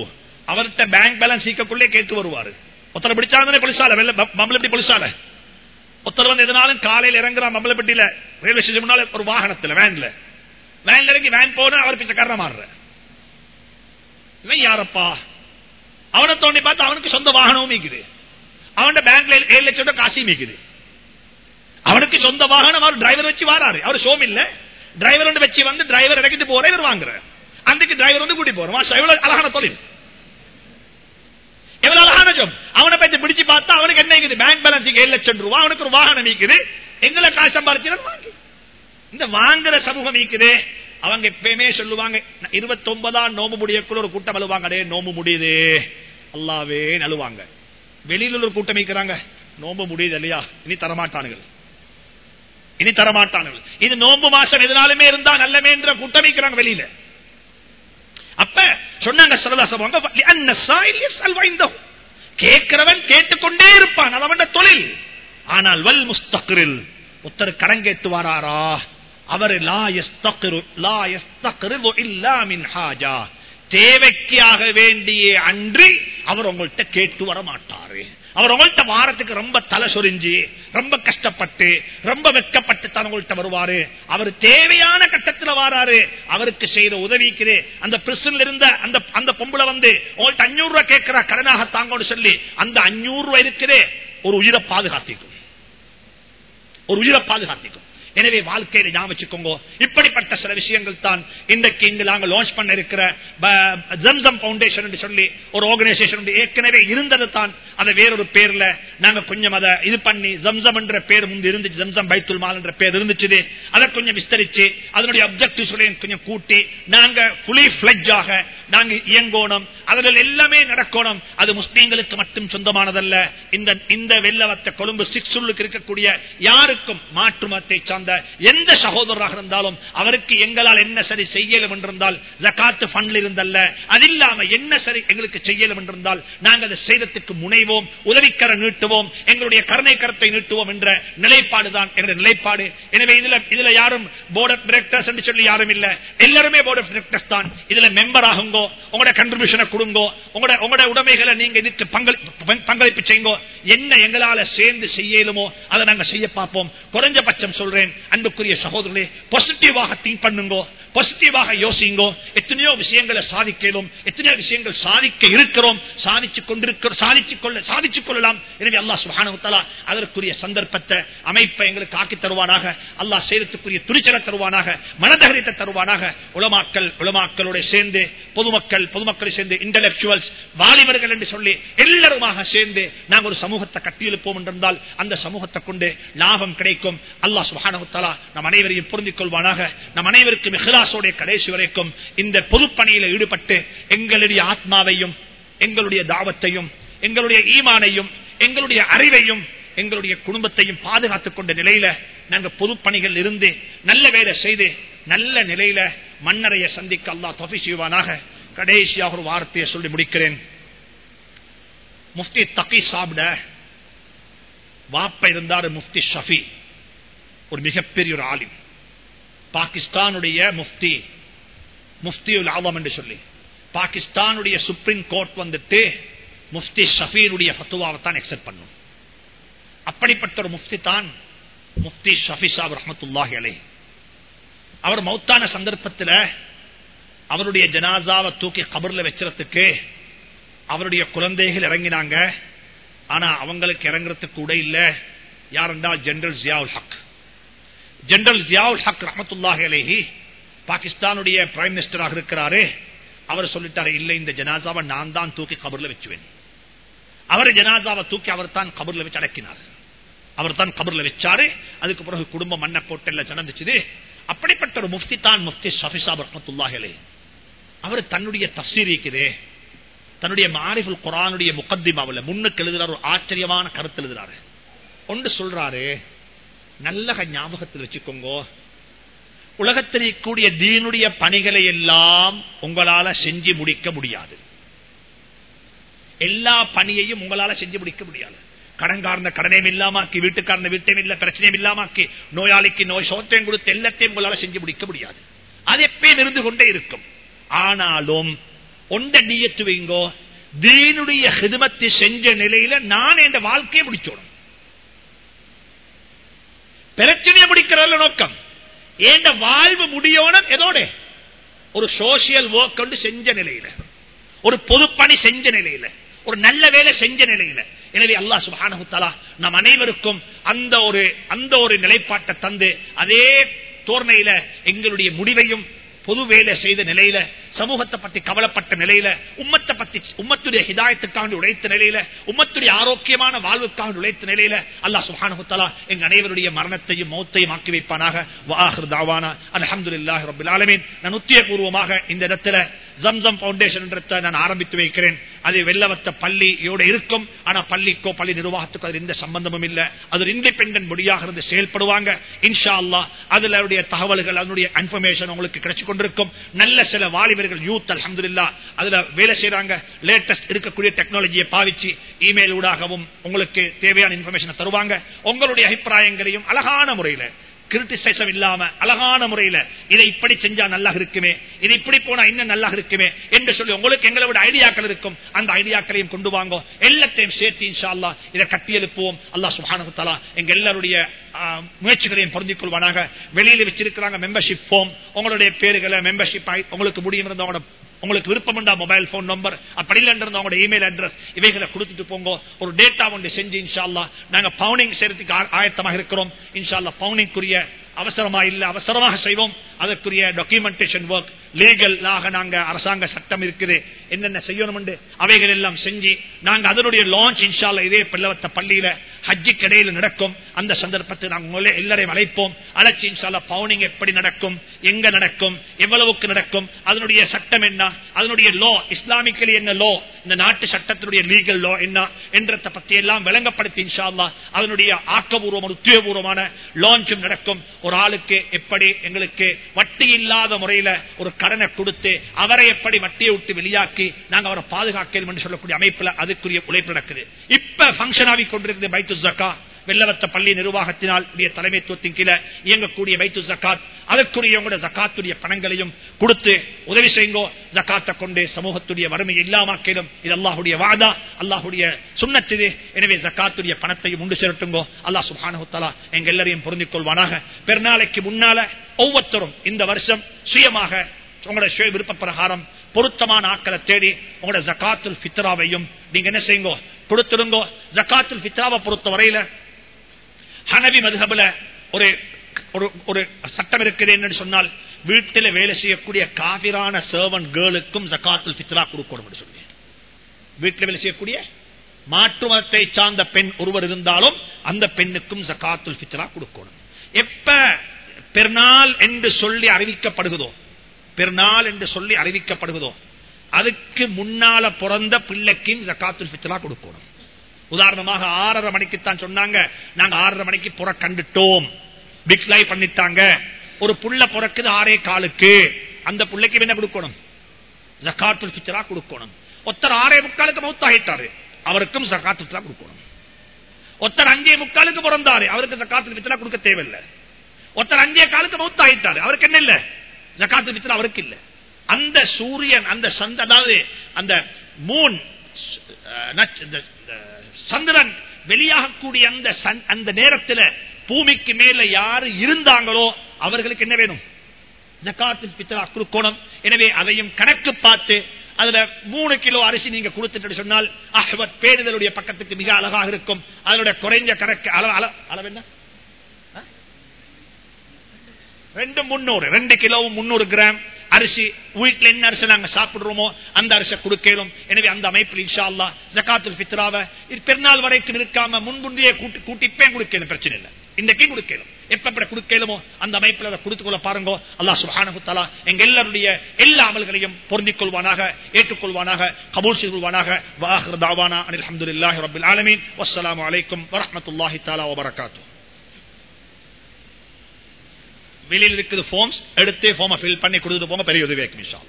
அவர்கிட்ட பேங்க் பேலன்ஸ் ஈக்கக்குள்ளே கேட்டு வருவாரு. ஒருத்தர் பிடிச்சாலே பொலிசால வெள்ள மம்பளப்பட்டி பொலிசால ஒருத்தர் வந்து எதனாலும் காலையில் இறங்குறான் மம்பளப்பட்டியில ரயில்வே ஸ்டேஷன் முன்னால ஒரு வாகனத்துல வேன்ல வேன்ல இறங்கி வேன் போன அவர் பிச்சைக்காரன மாறுற. இவன் யாரப்பா? அவனை தோண்டி பார்த்து அவனுக்கு சொந்த வாகனமும் மீக்குது. அவன் பேங்க்ல ஏழு லட்சம் ரூபாய் காசியும் மீக்குது. அவனுக்கு சொந்த வாகனம் அவர் டிரைவர் வச்சு வராரு. அவர் ஷோம் இல்ல. டிரைவர் வச்சு வந்து டிரைவர் இறக்கிட்டு போற இவர் வாங்குற. அன்றைக்கு டிரைவர் வந்து கூட்டி போறோம். எவ்வளவு அழகான தொழில். எவ்வளவு அழகான ஜோம் அவனை பத்தி பிடிச்சு பார்த்தா அவனுக்கு என்ன இருக்குது பேங்க் பேலன்ஸ் ஏழு லட்சம் ரூபாய். அவனுக்கு ஒரு வாகனம் நீக்குது எங்களை காசு சம்பாரிச்சு வாங்கி இந்த வாங்குற சமூகம் நீக்குதே அவங்க எப்பயுமே சொல்லுவாங்க இருபத்தி ஒன்பதாம் நோம்பு முடியக்குள்ள ஒரு கூட்டம் அழுவாங்க. நோம்பு முடியுது. அல்லாவே நழுவாங்க வெளியில ஒரு கூட்டம் வைக்கிறாங்க நோம்பு முடியுது இல்லையா? இனி தரமாட்டானுகள். இனி தரமாட்டானுகள். இது நோம்பு மாசம் எதனாலுமே இருந்தா நல்லமே என்ற கூட்டம் வைக்கிறாங்க வெளியில. அப்ப சொன்னாங்க கேட்கிறவன் கேட்டுக்கொண்டே இருப்பான். அது அவன் தொழில். ஆனால் வல் முஸ்தகிரில். ஒருத்தர் கடன் அவர் தேவைக்காக வேண்டிய அன்றி அவர் உங்கள்கிட்ட கேட்டு வர மாட்டாரு அவர் உங்கள்கிட்ட வாரத்துக்கு ரொம்ப தலை சொரிஞ்சு ரொம்ப கஷ்டப்பட்டு ரொம்ப வெக்கப்பட்டு தான் உங்கள்கிட்ட வருவாரு. அவர் தேவையான கட்டத்துல வாராரு. அவருக்கு செய்த உதவிக்கு அந்த பிரிசன்ல இருந்த அந்த அந்த பொம்பளை வந்து உங்கள்கிட்ட அஞ்சூறு ரூபாய் கேட்கிற கடனாக தாங்கன்னு சொல்லி அந்த அஞ்சூறு ரூபாய் இருக்கிறே ஒரு உயிரை பாதுகாத்திக்கும். ஒரு உயிரை பாதுகாத்திக்கும். எனவே வாழ்க்கையில ஞாபகம் இப்படிப்பட்ட சில விஷயங்கள் தான் இன்றைக்கு இங்கு நாங்கள் லான்ச் பண்ண இருக்கிற ஜம்சம் பவுண்டேஷன் என்று சொல்லி ஒரு ஆர்கனைசேஷன் ஏற்கனவே இருந்தது தான். அதை வேறொரு பேர்ல நாங்க கொஞ்சம் அதை இது பண்ணி ஜம்சம் என்ற பேர் முன்பு இருந்துச்சு. ஜம்சம் பைத்துல் மால் என்ற பேர் இருந்துச்சு அதை கொஞ்சம் விஸ்தரிச்சு அதனுடைய அப்செக்டிவ்ஸ் கொஞ்சம் கூட்டி நாங்க புலி பிளட்ஜாக நாங்க இயங்கோணும். அதில் எல்லாமே நடக்கணும். அது முஸ்லீம்களுக்கு மட்டும் சொந்தமானதல்ல. இந்த இந்த வெள்ளவத்த கொழும்பு சிக்ஸ் இருக்கக்கூடிய யாருக்கும் மாற்று மதத்தை சார்ந்த எந்த சகோதரராக இருந்தாலும் அவருக்கு எங்களால் என்ன சரி செய்யலும் என்றிருந்தால் ஜக்காத்து பண்ல இருந்தல்ல அது இல்லாம என்ன சரி எங்களுக்கு செய்யலும் என்றிருந்தால் நாங்கள் அதை செய்தத்துக்கு முனைவோம் உதவிக்கர நீட்டுவோம் எங்களுடைய கருணை கரத்தை நீட்டுவோம் என்ற நிலைப்பாடுதான் எங்களுடைய நிலைப்பாடு. எனவே இதுல இதுல யாரும் போர்ட் ஆஃப் டிரெக்டர்ஸ் என்று சொல்லி யாரும் இல்ல. எல்லாருமே போர்ட் ஆஃப் டிரெக்டர்ஸ் தான். இதுல மெம்பர் ஆகுங்கோ உங்களோட கண்ட்ரிபியூஷனை கொடுங்கோ உங்களோட உங்களோட உடைமைகளை நீங்க இதுக்கு பங்களிப்பு செய்யுங்கோ என்ன எங்களால சேர்ந்து செய்யலுமோ அதை நாங்க செய்ய பார்ப்போம். குறைஞ்சபட்சம் சொல்றேன் சொல்கிறேன் அன்புக்குரிய சகோதரர்களே பாசிட்டிவாக திங்க் பண்ணுங்கோ பாசிட்டிவாக யோசிங்கோ எத்தனையோ விஷயங்களை சாதிக்கலும் எத்தனையோ விஷயங்கள் சாதிக்க இருக்கிறோம் சாதிச்சு கொண்டிருக்கிறோம் சாதிச்சு கொள்ள சாதிச்சுக் கொள்ளலாம். எனவே அல்லா சுஹானுத்தலா அதற்குரிய சந்தர்ப்பத்தை அமைப்பை எங்களுக்கு ஆக்கி தருவானாக அல்லா செய்தத்துக்குரிய துணிச்சலை தருவானாக மனதகரித்தை தருவானாக. உளமாக்கல் உளமாக்களோட சேர்ந்து பொதுமக்கள் பொதுமக்களை சேர்ந்து இன்டலெக்சுவல்ஸ் வாலிபர்கள் என்று சொல்லி எல்லாருமாக சேர்ந்து நாங்கள் ஒரு சமூகத்தை கட்டியெழுப்போம் என்றிருந்தால் அந்த சமூகத்தை கொண்டு லாபம் கிடைக்கும். அல்லா அல்லாஹ் சுஹானுத்தலா நம் அனைவரையும் பொருந்திக் கொள்வானாக நம் அனைவருக்கும் இஹ்லாசோடைய கடைசி வரைக்கும் இந்த பொதுப்பணியில ஈடுபட்டு எங்களுடைய ஆத்மாவையும் எங்களுடைய தாவத்தையும் எங்களுடைய ஈமானையும் எங்களுடைய அறிவையும் எங்களுடைய குடும்பத்தையும் பாதுகாத்துக் கொண்ட நிலையில நாங்கள் பொதுப்பணிகள் இருந்து நல்ல வேலை செய்து நல்ல நிலையில மன்னரைய சந்திக்க அல்லா தொகை செய்வானாக. கடைசியாக ஒரு வார்த்தையை சொல்லி முடிக்கிறேன். முஃப்தி தகி சாப்பிட வாப்ப இருந்தாரு முஃப்தி ஷஃபி. ஒரு மிகப்பெரிய ஒரு ஆலிம். பாகிஸ்தானுடைய முஃப்தி முஃப்தியுல் ஆவம் என்று சொல்லி. பாகிஸ்தானுடைய சுப்ரீம் கோர்ட் வந்துட்டு முஃப்தி ஷஃபீனுடைய ஃபத்துவாவை தான் எக்ஸெப்ட் பண்ணும் அப்படிப்பட்ட ஒரு முஃப்தி தான் முஃப்தி ஷஃபி சாப் ரஹமத்துல்லாஹி அலை அவர் மௌத்தான சந்தர்ப்பத்தில் அவருடைய ஜனாசாவை தூக்கி கபரில் வச்சுறதுக்கு அவருடைய குழந்தைகள் இறங்கினாங்க. ஆனா அவங்களுக்கு இறங்குறதுக்கு கூட இல்லை. யார் என்றால் ஜெனரல் ஜியாவுல் ஹக். ஜெனரல் ஜியாவுல் ஹக் ரஹமத்துல்லாஹி பாகிஸ்தானுடைய பிரைம் மினிஸ்டராக இருக்கிறாரு. அவர் சொல்லிட்டாரு இல்ல இந்த ஜனாசாவை நான் தான் தூக்கி கபர்ல வச்சுவேன். அவர் ஜனாசாவை தூக்கி அவர் தான் கபர்ல வச்சு அடக்கினார். அவர் தான் கபர்ல வச்சாரு. அதுக்கு பிறகு குடும்ப மன்ன கோட்டையில நடந்துச்சு அப்படிப்பட்ட ஒரு முஃப்தி தான் முஃப்தி ஷஃபிசாப் ரஹமத்துல்லாஹலே அவர் தன்னுடைய தப்சீர் இருக்குது தன்னுடைய மாரிஃபுல் குரானுடைய முகத்திமாவில் முன்னுக்கு எழுதுறாரு ஒரு ஆச்சரியமான கருத்து எழுதுறாரு. ஒன்று சொல்றாரு நல்ல ஞாபகத்தில் வச்சுக்கோங்க. உலகத்தில் கூடிய தீனுடைய பணிகளை எல்லாம் உங்களால செஞ்சு முடிக்க முடியாது. எல்லா பணியையும் உங்களால செஞ்சு முடிக்க முடியாது. கடன்காரன கடனையும் இல்லாமாக்கி வீட்டுக்காரன வீட்டையும் இல்ல பிரச்சனையும் இல்லாமாக்கி நோயாளிக்கு நோய் சோத்தையும் கொடுத்து எல்லாத்தையும் உங்களால செஞ்சு முடிக்க முடியாது. அது எப்பயும் இருந்து கொண்டே இருக்கும். ஆனாலும் ஒன்ற நீயத்து வைங்கோ தீனுடைய ஹிதமத்தை செஞ்ச நிலையில நான் என் வாழ்க்கையை முடிச்சோடும் பிரச்சனையை முடிக்கிறதுல நோக்கம். ஏண்ட வாழ்வு முடியணும் எதோட? ஒரு சோசியல் ஒர்க் கொண்டு செஞ்ச நிலையில. ஒரு பொதுப்பணி செஞ்ச நிலையில. ஒரு நல்ல வேலை செஞ்ச நிலையில. எனவே அல்லாஹ் சுபானு நம் அனைவருக்கும் அந்த ஒரு அந்த ஒரு நிலைப்பாட்டை தந்து அதே தோர்ணையில எங்களுடைய முடிவையும் பொது வேலை செய்த நிலையில சமூகத்தை பத்தி கவலைப்பட்ட நிலையில உம்மத்தை பத்தி உம்மத்துடைய ஹிதாயத்துக்காக உழைத்த நிலையில உம்மத்துடைய ஆரோக்கியமான வாழ்வுக்காக உழைத்த நிலையில அல்லா சுஹானுத்தலா எங்க அனைவருடைய மரணத்தையும் மௌத்தையும் ஆக்கி வைப்பானாக. அலமதுல்லாஹி ரபுல் ஆலமீன். நான் உத்தியபூர்வமாக இந்த இடத்துல ஜம்சம் பவுண்டேஷன் நான் ஆரம்பித்து வைக்கிறேன். அது வெள்ளவத்த பள்ளியோட இருக்கும். ஆனா பள்ளிக்கோ பள்ளி நிர்வாகத்துக்கோ அது எந்த சம்பந்தமும் இல்லை. அது இண்டிபெண்டன்ட் முடியாக இருந்து செயல்படுவாங்க. இன்ஷா அல்லா அதுல தகவல்கள் அதனுடைய இன்ஃபர்மேஷன் உங்களுக்கு கிடைச்சு கொண்டிருக்கும். நல்ல சில இவர்கள் யூத் அலமதுல்லா அதுல வேலை செய்யறாங்க லேட்டஸ்ட் இருக்கக்கூடிய டெக்னாலஜியை பாவிச்சு இமெயில் ஊடாகவும் உங்களுக்கு தேவையான இன்ஃபர்மேஷனை தருவாங்க. உங்களுடைய அபிப்பிராயங்களையும் அழகான முறையில கிரிட்டிசைசம் இல்லாம அழகான முறையில இதை இப்படி செஞ்சா நல்லா இருக்குமே இது இப்படி போனா இன்னும் நல்லா இருக்குமே என்று சொல்லி உங்களுக்கு எங்களை விட ஐடியாக்கள் இருக்கும். அந்த ஐடியாக்களையும் கொண்டு வாங்க. எல்லாத்தையும் சேர்த்து இன்ஷா அல்லா இதை கட்டியெழுப்புவோம் அல்லா சுபானு எங்க எல்லாருடைய முயற்சிகளையும் பொருந்திக் கொள்வானாக. வெளியில வச்சிருக்கிறாங்க மெம்பர்ஷிப் போம் உங்களுடைய பேருகளை மெம்பர்ஷிப் உங்களுக்கு முடியும் இருந்தவங்களோட உங்களுக்கு விருப்பம் மொபைல் போன் நம்பர் அப்படி இல்லைன்றது அவங்களோட இமெயில் அட்ரஸ் இவைகளை கொடுத்துட்டு போங்க. ஒரு டேட்டா ஒன்று செஞ்சு இன்ஷால்லா நாங்க பவுனிங் செய்யறதுக்கு ஆயத்தமாக இருக்கிறோம். இன்ஷால்லா பவுனிங்குரிய here அவசரமா இல்ல அவசரமாக செய்வோம். அதற்குரிய டாக்குமெண்டேஷன் ஒர்க் லீகலாக நாங்க அரசாங்க சட்டம் இருக்குது. என்னென்ன செய்யணும் அவைகள் எல்லாம் செஞ்சு நாங்க அதனுடைய லான்ச் இன்ஷால்ல இதே பிள்ளவத்த பள்ளியில ஹஜ்ஜி கடையில் நடக்கும். அந்த சந்தர்ப்பத்தை நாங்கள் எல்லாரையும் அழைப்போம். அழைச்சி இன்ஷால்லா பவுனிங் எப்படி நடக்கும் எங்க நடக்கும் எவ்வளவுக்கு நடக்கும் அதனுடைய சட்டம் என்ன அதனுடைய லோ இஸ்லாமிக்கலி என்ன லோ இந்த நாட்டு சட்டத்தினுடைய லீகல் லோ என்ன என்றதை பத்தி எல்லாம் விளங்கப்படுத்தி இன்ஷால்லா அதனுடைய ஆக்கபூர்வமான உத்தியோகபூர்வமான லான்ச்சும் நடக்கும். ஒரு ஆளுக்கு எப்படி எங்களுக்கு வட்டி இல்லாத முறையில ஒரு கடனை கொடுத்து அவரை எப்படி வட்டியை விட்டு வெளியாக்கி நாங்க அவரை பாதுகாக்கணும் என்று சொல்லக்கூடிய அமைப்புல அதுக்குரிய உழைப்பு நடக்குது. இப்ப பங்கன் ஆகி கொண்டிருக்கிறது பைத்து ஜக்கா. வெள்ளவத்த பள்ளி நிர்வாகத்தினால் தலைமைத்துவத்தின் கீழே இயங்கக்கூடிய வைத்து ஜக்காத் அதற்குரிய உங்களுடைய ஜக்காத்துடைய பணங்களையும் கொடுத்து உதவி செய்யுங்கோ. ஜக்காத்தை கொண்டு சமூகத்துடைய வறுமையை இல்லாமக்கிலும் இது அல்லாஹுடைய வாதா அல்லாஹுடைய சுண்ணத்திது எனவே ஜக்காத்துடைய பணத்தையும் உண்டு செலுத்துங்கோ அல்லாஹ் சுஹானுத்தலா எங்க எல்லாரையும் பொருந்திக் கொள்வானாக பெருநாளைக்கு முன்னால ஒவ்வொருத்தரும் இந்த வருஷம் சுயமாக உங்களோட சுய விருப்ப பிரகாரம் பொருத்தமான ஆக்களை தேடி உங்களோட ஜக்காத்துல் பித்ராவையும் நீங்க என்ன செய்யுங்க கொடுத்துருங்கோ ஜக்காத்துல் பித்ராவை பொறுத்த வரையில ஹனவி மதுகபுல ஒரு ஒரு சட்டம் இருக்குது என்று சொன்னால் வீட்டில் வேலை செய்யக்கூடிய காவிரான சர்வன் கேர்ளுக்கும் ஜக்காத்துல் பித்ரா கொடுக்கணும் சொல்லி வீட்டில் வேலை செய்யக்கூடிய மாற்று மதத்தை சார்ந்த பெண் ஒருவர் இருந்தாலும் அந்த பெண்ணுக்கும் ஜக்காத்துல் பித்ரா கொடுக்கணும். எப்ப பெருநாள் என்று சொல்லி அறிவிக்கப்படுகிறோம் பெருநாள் என்று சொல்லி அறிவிக்கப்படுகிறோம் அதுக்கு முன்னால பிறந்த பிள்ளைக்கும் ஜக்காத்துல் பித்ரா கொடுக்கணும். உதாரணமாக ஆறரை மணிக்குத்தான் சொன்னாங்க. நாங்க ஆறரை மணிக்கு புறக்கண்டுட்டோம் பிக்ஸ்லை பண்ணிட்டாங்க. ஒரு புள்ள பிறக்குது ஆறே காலுக்கு. அந்த பிள்ளைக்கு என்ன கொடுக்கணும்? ஜக்காத்துல் பித்ரா கொடுக்கணும். ஒருத்தர் ஆறே முக்காலுக்கு மௌத்தாகிட்டாரு அவருக்கும் ஜக்காத்து பித்ரா கொடுக்கணும். ஒருத்தர் அஞ்சே முக்காலுக்கு பிறந்தாரு. அவருக்கு ஜக்காத்து பித்ரா கொடுக்க தேவையில்லை. ஒருத்தர் அஞ்சே காலுக்கு மௌத்தாகிட்டாரு அவருக்கு என்ன இல்ல? ஜக்காத்து பித்ரா அவருக்கு இல்ல. அந்த சூரியன் அந்த சந்த அதாவது அந்த மூன் சந்திரன் வெளியாகக்கூடிய அந்த அந்த நேரத்தில் பூமிக்கு மேல யாரு இருந்தாங்களோ அவர்களுக்கு என்ன வேணும்? ஜக்காத்தில் எனவே அதையும் கணக்கு பார்த்து அதுல மூணு கிலோ அரிசி நீங்க கொடுத்துட்டு சொன்னால் அஹ்வத் பேணுதலுடைய பக்கத்துக்கு மிக அழகாக இருக்கும். அதனுடைய குறைஞ்ச கணக்கு அளவு அளவு அளவு என்ன? ரெண்டு முன்னூறு ரெண்டு கிலோவும் முன்னூறு கிராம். அரிசி வீட்டில் என்ன அரிசி நாங்க சாப்பிடுறோமோ அந்த அரிசி கொடுக்கலும். எனவே அந்த அமைப்பில் இன்ஷா அல்லா ஜக்காத்துல் பித்ராவை பெருநாள் வரைக்கும் இருக்காம முன்முந்தையே கூட்டி கூட்டிப்பே கொடுக்கணும் பிரச்சனை இல்லை. இன்றைக்கும் கொடுக்கலும். எப்படி கொடுக்கலுமோ அந்த அமைப்பில் அதை கொடுத்து கொள்ள பாருங்க. அல்லாஹ் சுஹான தஆலா எங்க எல்லாருடைய எல்லா அமல்களையும் பொருந்திக் கொள்வானாக ஏற்றுக்கொள்வானாக கபூல் செய்து கொள்வானாக. வாஹர் தாவானா அனில் அல்ஹம்துலில்லாஹி ரபுல் ஆலமீன். வசலாம் அலைக்கும் வரமத்துல்லாஹி தாலா வபரகாத்துஹு. வெளியில் இருக்குது ஃபார்ம்ஸ் எடுத்து ஃபார்மை ஃபில் பண்ணி கொடுத்துட்டு போங்க பெரிய உதவி இன்ஷா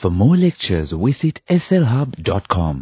For more lectures, visit slhub.com.